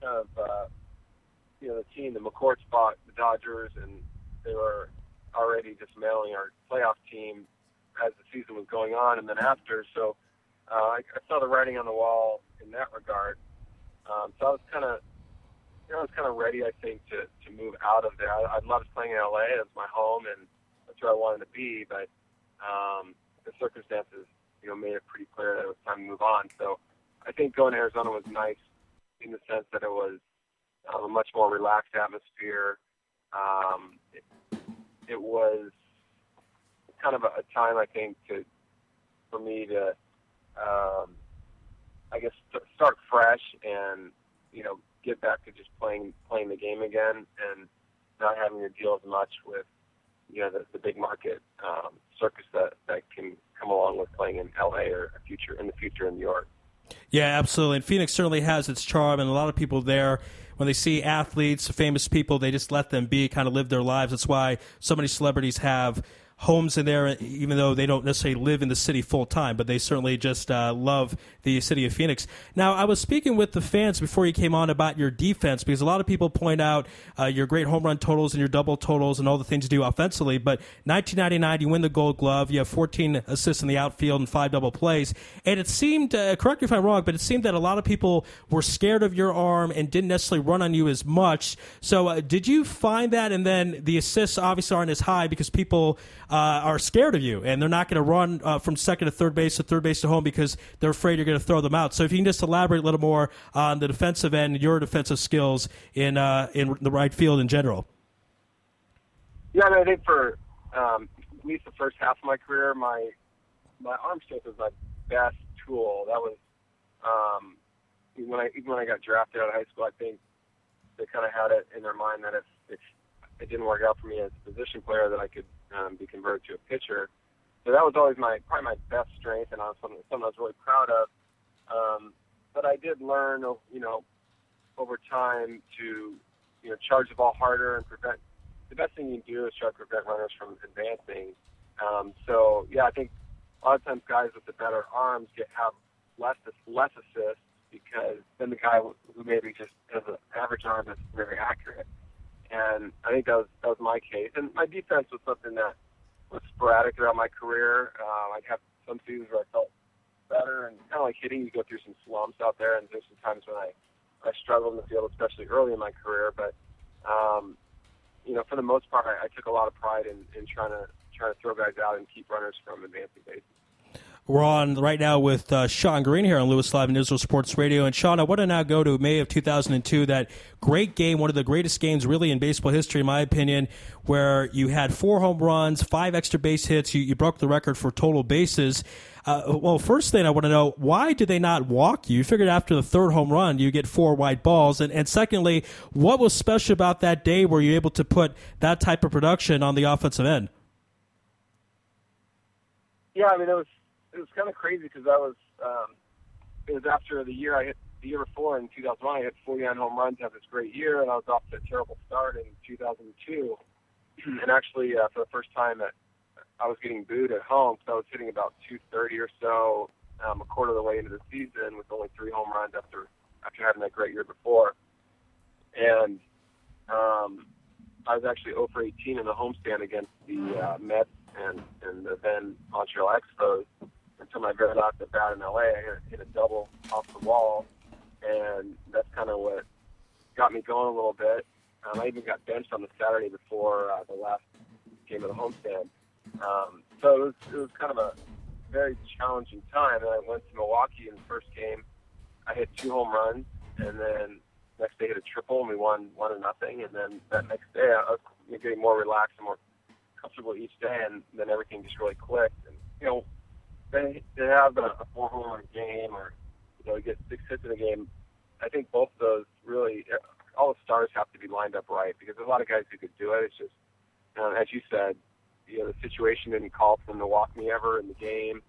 kind of, uh, you know, the team, the McCourt spot, the Dodgers, and they were already dismantling our playoff team as the season was going on, and then after. So uh, I, I saw the writing on the wall in that regard. Um, so I was kind of, you know, I was kind of ready, I think, to to move out of there. I, I loved playing in LA. That's my home, and that's where I wanted to be. But um, the circumstances, you know, made it pretty clear that it was time to move on. So I think going to Arizona was nice in the sense that it was um, a much more relaxed atmosphere. Um, it, it was kind of a, a time, I think, to for me to, um, I guess, st- start fresh and you know get back to just playing playing the game again. And not having to deal as much with you know the, the big market um, circus that that can come along with playing in LA or a future in the future in New York. Yeah, absolutely. And Phoenix certainly has its charm, and a lot of people there, when they see athletes, famous people, they just let them be, kind of live their lives. That's why so many celebrities have homes in there, even though they don't necessarily live in the city full time, but they certainly just uh, love the city of Phoenix. Now, I was speaking with the fans before you came on about your defense because a lot of people point out uh, your great home run totals and your double totals and all the things you do offensively. But 1999, you win the Gold Glove. You have 14 assists in the outfield and five double plays. And it seemed, uh, correct me if I'm wrong, but it seemed that a lot of people were scared of your arm and didn't necessarily run on you as much. So, uh, did you find that? And then the assists obviously aren't as high because people uh, are scared of you and they're not going to run uh, from second to third base to third base to home because they're afraid you're going to throw them out. So if you can just elaborate a little more on the defensive end, your defensive skills in uh, in the right field in general. Yeah, I, I think for um, at least the first half of my career, my my arm strength was my best tool. That was um, when I even when I got drafted out of high school. I think they kind of had it in their mind that if, if it didn't work out for me as a position player, that I could um, be converted to a pitcher. So that was always my probably my best strength, and I was something, something I was really proud of. Um, but I did learn, you know, over time to you know charge the ball harder and prevent. The best thing you can do is try to prevent runners from advancing. Um, so yeah, I think a lot of times guys with the better arms get have less less assists because then the guy who maybe just has an average arm is very accurate. And I think that was that was my case. And my defense was something that was sporadic throughout my career. Uh, I'd have some seasons where I felt better, and kind of like hitting, you go through some slumps out there, and there's some times when I I struggled in the field, especially early in my career. But um, you know, for the most part, I, I took a lot of pride in, in trying to trying to throw guys out and keep runners from advancing bases. We're on right now with uh, Shawn Green here on Lewis Live and Israel Sports Radio. And Shawn, I want to now go to May of 2002, that great game, one of the greatest games really in baseball history, in my opinion, where you had four home runs, five extra base hits. You, you broke the record for total bases. Uh, well, first thing I want to know, why did they not walk you? You figured after the third home run, you get four white balls. And, and secondly, what was special about that day where you were able to put that type of production on the offensive end? Yeah, I mean, it was it was kind of crazy because I was um, it was after the year I hit the year before in 2001 I hit 49 home runs, had this great year, and I was off to a terrible start in 2002. and actually, uh, for the first time, that I was getting booed at home because I was hitting about 230 or so, um, a quarter of the way into the season with only three home runs after after having that great year before. And um, I was actually 0 for 18 in the homestand against the uh, Mets and and the then Montreal Expos until my very last at bat in LA. I hit a double off the wall, and that's kind of what got me going a little bit. Um, I even got benched on the Saturday before uh, the last game of the homestand. Um, so it was, it was kind of a very challenging time. And I went to Milwaukee in the first game. I hit two home runs, and then next day hit a triple, and we won one to nothing. And then that next day, I was getting more relaxed and more comfortable each day, and then everything just really clicked. And you know, they they have a, a four home run game or you know get six hits in a game. I think both of those really all the stars have to be lined up right because there's a lot of guys who could do it. It's just uh, as you said, you know the situation didn't call for them to walk me ever in the game.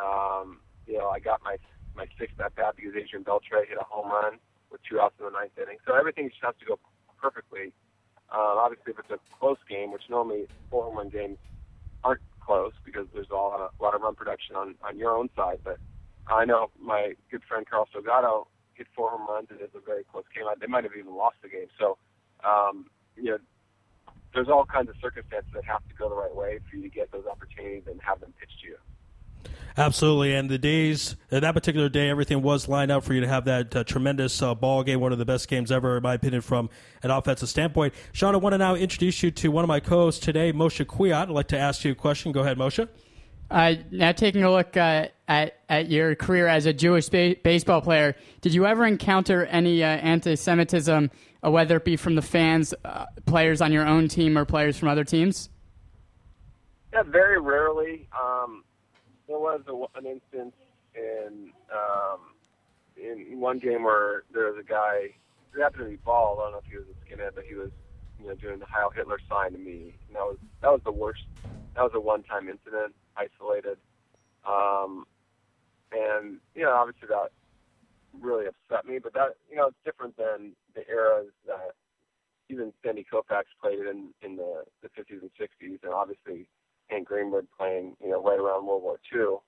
Um, you know I got my my sixth at bat because Adrian Beltre hit a home run with two outs in the ninth inning. So everything just has to go perfectly. Uh, obviously, if it's a close game, which normally four home run games aren't close because there's a lot of, a lot of run production on, on your own side. But I know my good friend Carlos Delgado hit four home runs and it was a very close game. They might have even lost the game. So, um, you know, there's all kinds of circumstances that have to go the right way for you to get those opportunities and have them pitched to you. Absolutely, and the days that particular day, everything was lined up for you to have that uh, tremendous uh, ball game, one of the best games ever, in my opinion, from an offensive standpoint. Shawn, I want to now introduce you to one of my co-hosts today, Moshe Kwiat. I'd like to ask you a question. Go ahead, Moshe. Uh, now, taking a look uh, at at your career as a Jewish ba- baseball player, did you ever encounter any uh, anti-Semitism, uh, whether it be from the fans, players on your own team, or players from other teams? Yeah, very rarely. Um, there was a, an instance in um, in one game where there was a guy who happened to be bald. I don't know if he was a skinhead, but he was you know, doing the Heil Hitler sign to me. And that was that was the worst. That was a one-time incident, isolated. Um, and you know, obviously that really upset me. But that you know, it's different than the eras that even Sandy Koufax played in in the the 50s and 60s, and obviously Hank Greenberg playing you know right around World War II.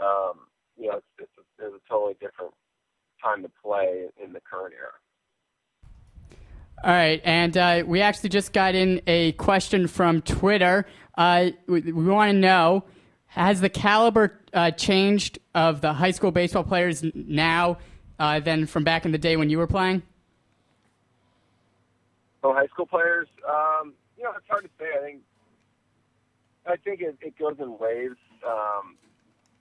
Um, you know, it's, it's, a, it's a totally different time to play in the current era. All right, and uh, we actually just got in a question from Twitter. Uh, we, we want to know has the caliber uh, changed of the high school baseball players now uh, than from back in the day when you were playing? Oh, high school players, um, you know, it's hard to say. I think I think it, it goes in waves. Um,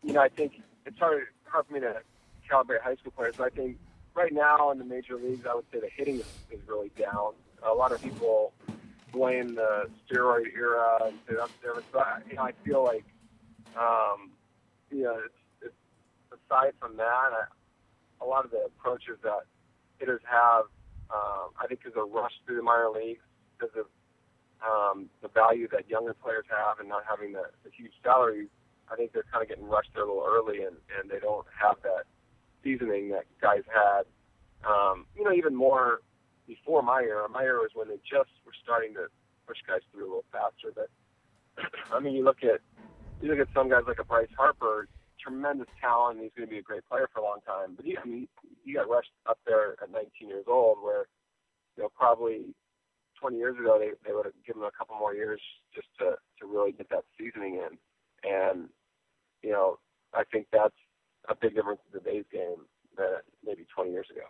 you know, I think it's hard hard for me to calibrate high school players. But I think right now in the major leagues, I would say the hitting is, is really down. A lot of people blame the steroid era and say that's different. But you know, I feel like um, you know, it's, it's aside from that, I, a lot of the approaches that hitters have, um, I think, is a rush through the minor leagues because of um, the value that younger players have and not having the, the huge salaries. I think they're kind of getting rushed there a little early, and, and they don't have that seasoning that guys had. Um, you know, even more before my era. My era was when they just were starting to push guys through a little faster. But I mean, you look at you look at some guys like a Bryce Harper, tremendous talent. He's going to be a great player for a long time. But he, I mean, he got rushed up there at 19 years old, where you know probably 20 years ago they they would have given him a couple more years just to to really get that seasoning in. And you know, I think that's a big difference in today's game than maybe 20 years ago.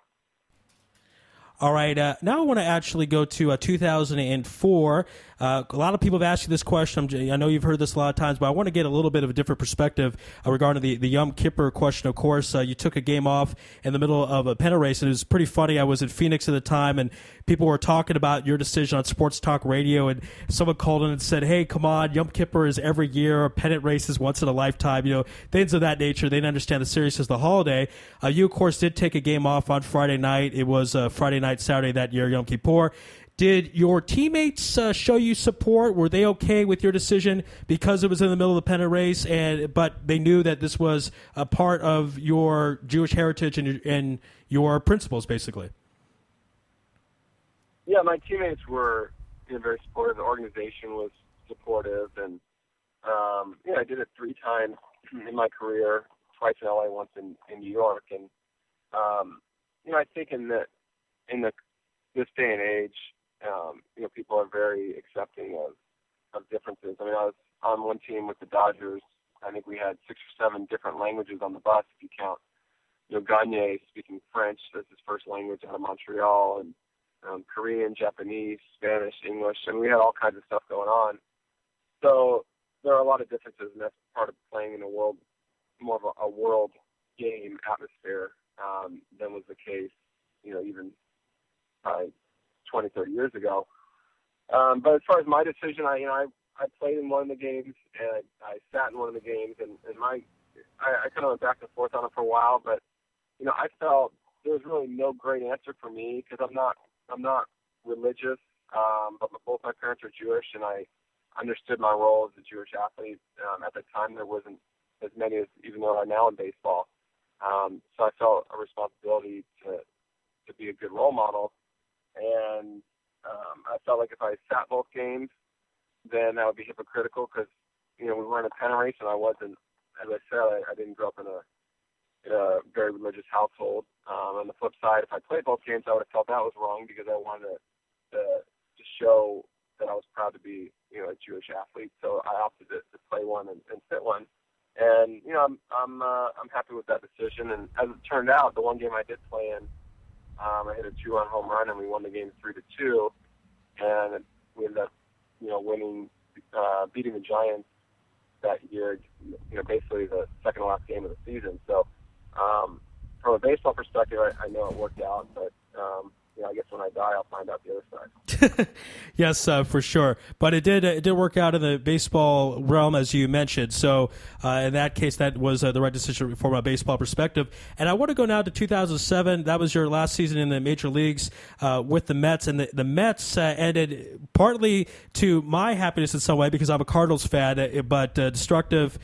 All right. Uh, now I want to actually go to uh, 2004. Uh, a lot of people have asked you this question. i know you've heard this a lot of times, but I want to get a little bit of a different perspective uh, regarding the, the Yom Kippur question. Of course, uh, you took a game off in the middle of a pennant race, and it was pretty funny. I was in Phoenix at the time, and people were talking about your decision on Sports Talk Radio, and someone called in and said, "Hey, come on, Yom Kippur is every year. Pennant race is once in a lifetime. You know, things of that nature. They didn't understand the seriousness of the holiday. Uh, you, of course, did take a game off on Friday night. It was Friday night, Saturday that year, Yom Kippur. Did your teammates uh, show you support? Were they okay with your decision because it was in the middle of the pennant race, and but they knew that this was a part of your Jewish heritage and your, and your principles, basically? Yeah, my teammates were you know, very supportive. The organization was supportive, and um, yeah, I did it three times in my career, twice in LA, once in, in New York, and um, you know, I think in the in the this day and age, um, you know, people are very accepting of of differences. I mean, I was on one team with the Dodgers. I think we had six or seven different languages on the bus, if you count. You know, Gagne speaking French as his first language out of Montreal, and um, Korean, Japanese, Spanish, English, and we had all kinds of stuff going on. So there are a lot of differences, and that's part of playing in a world, more of a, a world game atmosphere um, than was the case, you know, even probably 20, 30 years ago. Um, but as far as my decision, I you know I I played in one of the games and I, I sat in one of the games and, and my I, I kind of went back and forth on it for a while, but you know I felt there was really no great answer for me because I'm not I'm not religious, um, but both my parents are Jewish and I understood my role as a Jewish athlete. Um, at the time, there wasn't as many as even there are now in baseball. Um, so I felt a responsibility to to be a good role model and um, I felt like if I sat both games, then that would be hypocritical because you know we were in a pennant race, and I wasn't. As I said, I, I didn't grow up in a a very religious household. Um, on the flip side, if I played both games, I would have felt that was wrong because I wanted to to, to show that I was proud to be you know a Jewish athlete. So I opted to, to play one and, and sit one. And you know I'm I'm uh, I'm happy with that decision. And as it turned out, the one game I did play in um, I hit a two-run home run, and we won the game three to two. And we ended up, you know, winning, uh, beating the Giants that year. You know, basically the second last game of the season. So, um, from a baseball perspective, I, I know it worked out, but um, you know, I guess when I die, I'll find out the other side. yes, uh, for sure. But it did it did work out in the baseball realm, as you mentioned. So uh, in that case, that was uh, the right decision from a baseball perspective. And I want to go now to 2007. That was your last season in the major leagues uh, with the Mets, and the, the Mets uh, ended partly to my happiness in some way because I'm a Cardinals fan, uh, but destructive.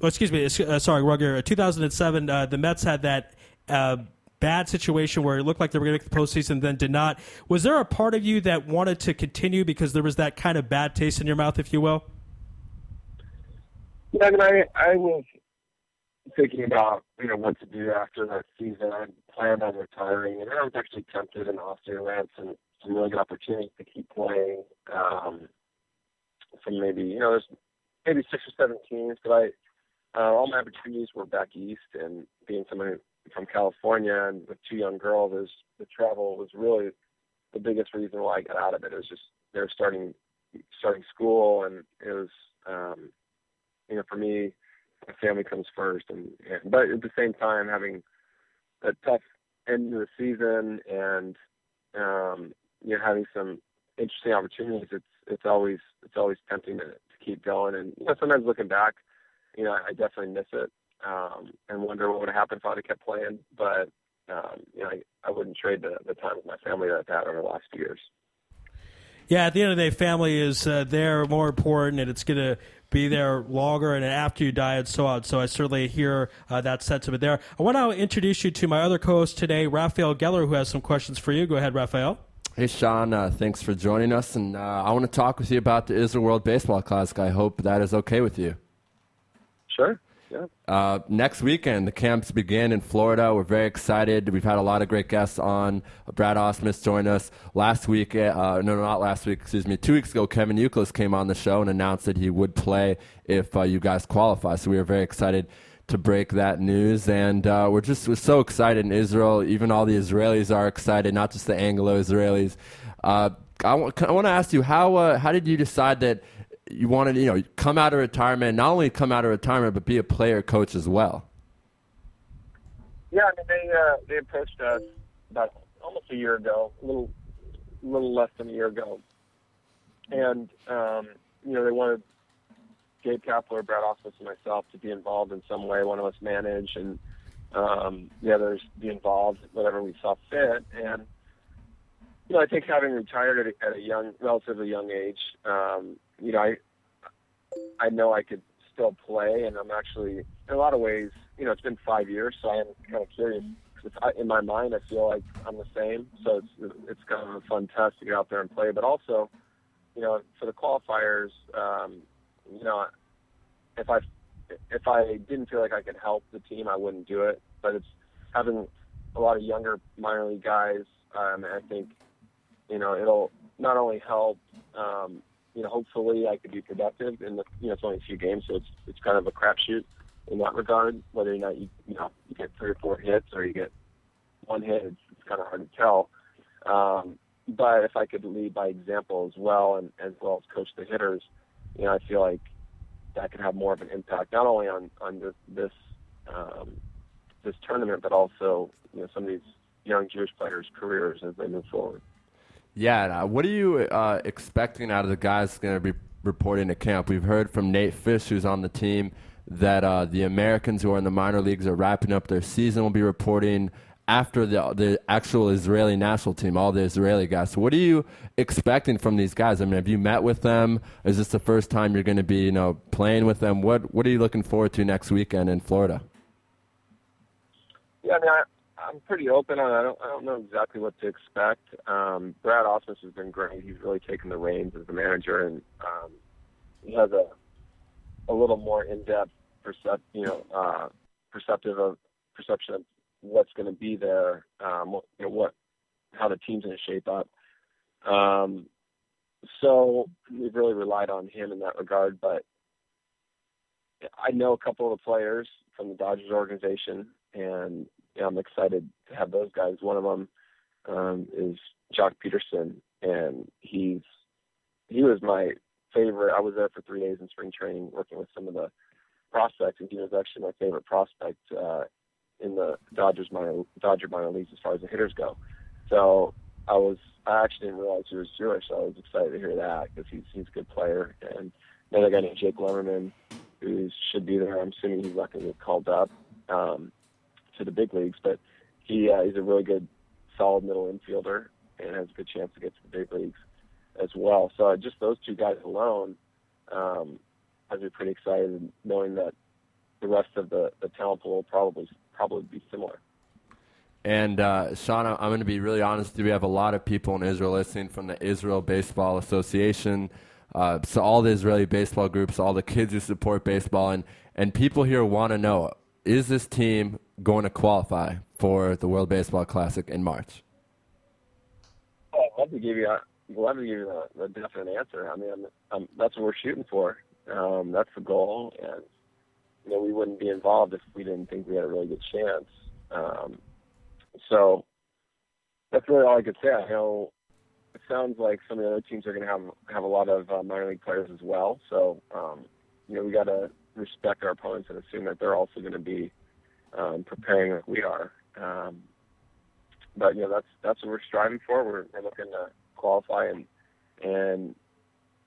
Oh, excuse me. Uh, uh, sorry, Rugger. Uh, 2007, the Mets had that bad situation where it looked like they were going to make the postseason, then did not. Was there a part of you that wanted to continue because there was that kind of bad taste in your mouth, if you will? Yeah, I mean, I I was thinking about you know what to do after that season. I planned on retiring, and I was actually tempted in Austin Lance and some really good opportunities to keep playing. Um, from maybe you know there's maybe six or seven teams, but I uh, all my opportunities were back east, and being someone from California and with two young girls, is the travel was really the biggest reason why I got out of it. It was just they were starting starting school, and it was um, you know for me, my family comes first, and, and but at the same time having a tough end of the season and um, you know having some interesting opportunities. It's it's always it's always tempting to, to keep going, and you know sometimes looking back, you know I definitely miss it um, and wonder what would have happened if I'd have kept playing. But um, you know, I, I wouldn't trade the, the time with my family that I've had over the last few years. Yeah, at the end of the day, family is uh, there more important, and it's going to be there longer and after you die and so on. So I certainly hear uh, that sentiment there. I want to introduce you to my other co-host today, Raphael Geller, who has some questions for you. Go ahead, Raphael. Hey, Shawn. Uh, thanks for joining us, and uh, I want to talk with you about the Israel World Baseball Classic. I hope that is okay with you. Sure. Yeah. Uh, next weekend, the camps begin in Florida. We're very excited. We've had a lot of great guests on. Brad Ausmus joined us last week. Uh, no, no, not last week. Excuse me. Two weeks ago, Kevin Youkilis came on the show and announced that he would play if uh, you guys qualify. So we are very excited to break that news, and uh, we're just we're so excited in Israel. Even all the Israelis are excited, not just the Anglo-Israelis. Uh, I, w- I want to ask you how uh, how did you decide that you wanted, you know, come out of retirement, not only come out of retirement, but be a player coach as well. Yeah, I mean, they uh, they approached us about almost a year ago, a little little less than a year ago, and um, you know they wanted Gabe Kapler, Brad Ausmus, and myself to be involved in some way. One of us manage, and um, the others be involved, whatever we saw fit. And you know, I think having retired at a, at a young, relatively young age, um, you know, I I know I could still play, and I'm actually in a lot of ways, you know, it's been five years, so I am kind of curious. Cause in my mind, I feel like I'm the same, so it's it's kind of a fun test to get out there and play. But also, you know, for the qualifiers, um, you know, if I if I didn't feel like I could help the team, I wouldn't do it. But it's having a lot of younger minor league guys. Um, I think you know it'll not only help um, you know, hopefully I could be productive. And you know, it's only a few games, so it's it's kind of a crapshoot in that regard. Whether or not you you know you get three or four hits or you get one hit, it's, it's kind of hard to tell. Um, but if I could lead by example as well, and as well as coach the hitters, you know, I feel like that could have more of an impact not only on on this this, um, this tournament, but also you know some of these young Jewish players' careers as they move forward. Yeah, what are you uh, expecting out of the guys going to be reporting to camp? We've heard from Nate Fish, who's on the team, that uh, the Americans who are in the minor leagues are wrapping up their season. Will be reporting after the the actual Israeli national team, all the Israeli guys. So what are you expecting from these guys? I mean, have you met with them? Is this the first time you're going to be, you know, playing with them? What What are you looking forward to next weekend in Florida? Yeah, I mean, I, I'm pretty open on. I don't. I don't know exactly what to expect. Um, Brad Ausmus has been great. He's really taken the reins as the manager, and um, he has a a little more in-depth percept, you know, uh, perceptive of perception of what's going to be there. Um, what, you know, what how the team's going to shape up. Um, so we've really relied on him in that regard. But I know a couple of the players from the Dodgers organization, and you I'm excited to have those guys. One of them um, is Joc Pederson, and he's he was my favorite. I was there for three days in spring training working with some of the prospects, and he was actually my favorite prospect uh, in the Dodgers minor Dodger minor leagues as far as the hitters go. So I was I actually didn't realize he was Jewish. So I was excited to hear that because he's he's a good player. And another guy named Jake Lemmerman, who should be there. I'm assuming he's not going to get called up um, to the big leagues, but he uh, he's a really good, solid middle infielder and has a good chance to get to the big leagues as well. So just those two guys alone, um, I'd be pretty excited knowing that the rest of the, the talent pool will probably probably be similar. And uh, Shawn, I'm going to be really honest with you. We have a lot of people in Israel listening from the Israel Baseball Association, uh, so all the Israeli baseball groups, all the kids who support baseball, and, and people here want to know: Is this team going to qualify for the World Baseball Classic in March? Oh, I'd love to give you a, love to give you a, a definite answer. I mean, I'm, I'm, that's what we're shooting for. Um, that's the goal, and you know, we wouldn't be involved if we didn't think we had a really good chance. Um, so that's really all I could say. I know it sounds like some of the other teams are going to have have a lot of uh, minor league players as well. So um, you know, we got to respect our opponents and assume that they're also going to be um, preparing like we are. Um, but you know, that's that's what we're striving for. We're, we're looking to qualify, and and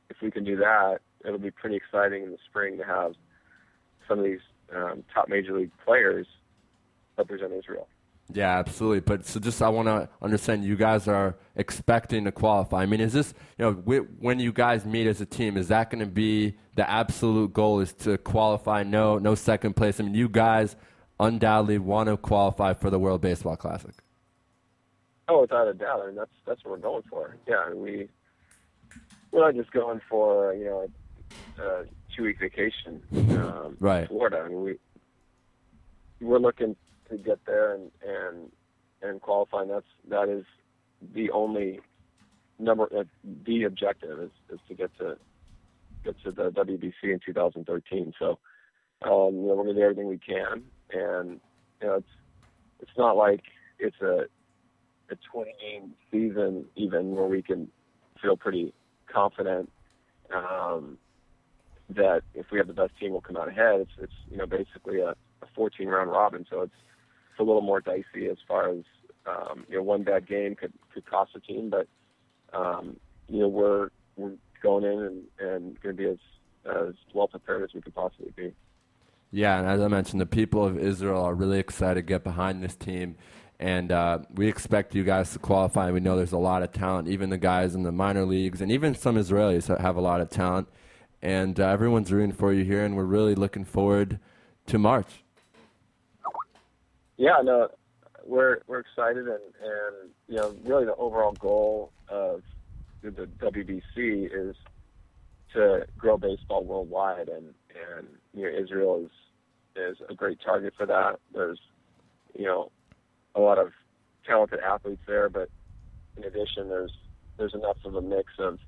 if we can do that, it'll be pretty exciting in the spring to have some of these um, top major league players represent Israel. Yeah, absolutely. But so just I want to understand you guys are expecting to qualify. I mean, is this, you know, when you guys meet as a team, is that going to be the absolute goal is to qualify no no second place? I mean, you guys undoubtedly want to qualify for the World Baseball Classic. Oh, without a doubt. I mean, that's that's what we're going for. Yeah, we we're not just going for, you know, a two week vacation um, right. Florida. I mean, we we're looking to get there and and and qualify. And that's that is the only number. Uh, the objective is is to get to get to the WBC in 2013. So um, you know we're gonna do everything we can, and you know it's it's not like it's a a 20 game season even where we can feel pretty confident um, that if we have the best team, we'll come out ahead. It's it's you know basically a, a 14 round robin, so it's it's a little more dicey as far as um, you know one bad game could could cost a team, but um, you know we're we're going in and, and going to be as as well prepared as we could possibly be. Yeah, and as I mentioned, the people of Israel are really excited to get behind this team. And uh, we expect you guys to qualify. We know there's a lot of talent, even the guys in the minor leagues, and even some Israelis have a lot of talent. And uh, everyone's rooting for you here, and we're really looking forward to March yeah, no, we're we're excited, and and you know, really the overall goal of the WBC is to grow baseball worldwide, and and you know, Israel is is a great target for that. There's you know a lot of talented athletes there, but in addition, there's there's enough of a mix of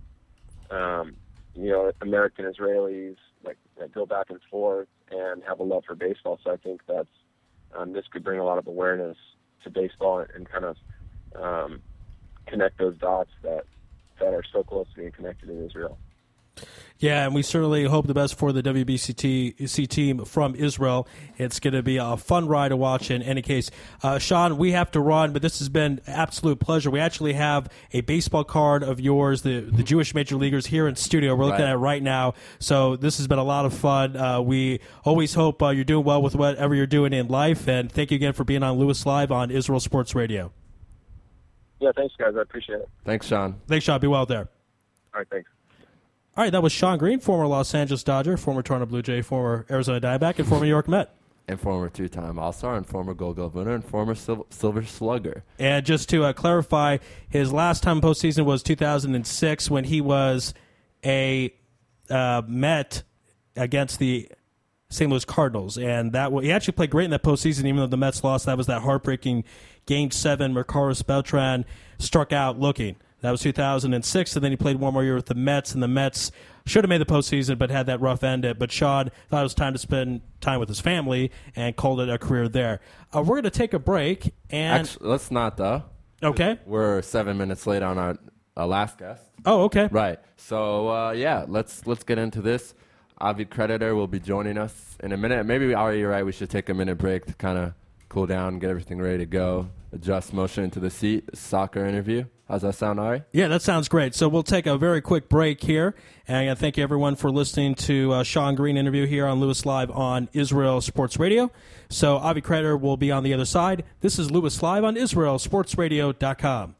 um, you know American Israelis like that go back and forth and have a love for baseball. So I think that's um, this could bring a lot of awareness to baseball and kind of um, connect those dots that that are so close to being connected in Israel. Yeah, and we certainly hope the best for the WBC team from Israel. It's going to be a fun ride to watch in any case. Uh, Shawn, we have to run, but this has been absolute pleasure. We actually have a baseball card of yours, the, the Jewish major leaguers, here in studio. We're looking right. at it right now. So this has been a lot of fun. Uh, we always hope uh, you're doing well with whatever you're doing in life. And thank you again for being on Lewis Live on Israel Sports Radio. Yeah, thanks, guys. I appreciate it. Thanks, Shawn. Thanks, Shawn. Be well there. All right, thanks. All right, that was Shawn Green, former Los Angeles Dodger, former Toronto Blue Jay, former Arizona Diamondback, and former New York Met. And former two-time All-Star, and former Gold Glove winner, and former Sil- Silver Slugger. And just to uh, clarify, his last time postseason was 2006 when he was a uh, Met against the St. Louis Cardinals, and that he actually played great in that postseason, even though the Mets lost. That was that heartbreaking Game Seven where Beltran struck out looking. That was 2006, and then he played one more year with the Mets, and the Mets should have made the postseason, but had that rough end. But Shawn thought it was time to spend time with his family and called it a career there. Uh, we're going to take a break, and Actually, let's not though. Okay, we're seven minutes late on our, our last guest. Oh, okay, right. So uh, yeah, let's let's get into this. Avi Creditor will be joining us in a minute. Maybe, are you're right? We should take a minute break to kind of cool down, get everything ready to go, adjust motion into the seat, soccer interview. How's that sound, Ari? Yeah, that sounds great. So we'll take a very quick break here. And I thank you everyone for listening to uh, Shawn Green interview here on Lewis Live on Israel Sports Radio. So Avi Creditor will be on the other side. This is Lewis Live on IsraelSportsRadio.com.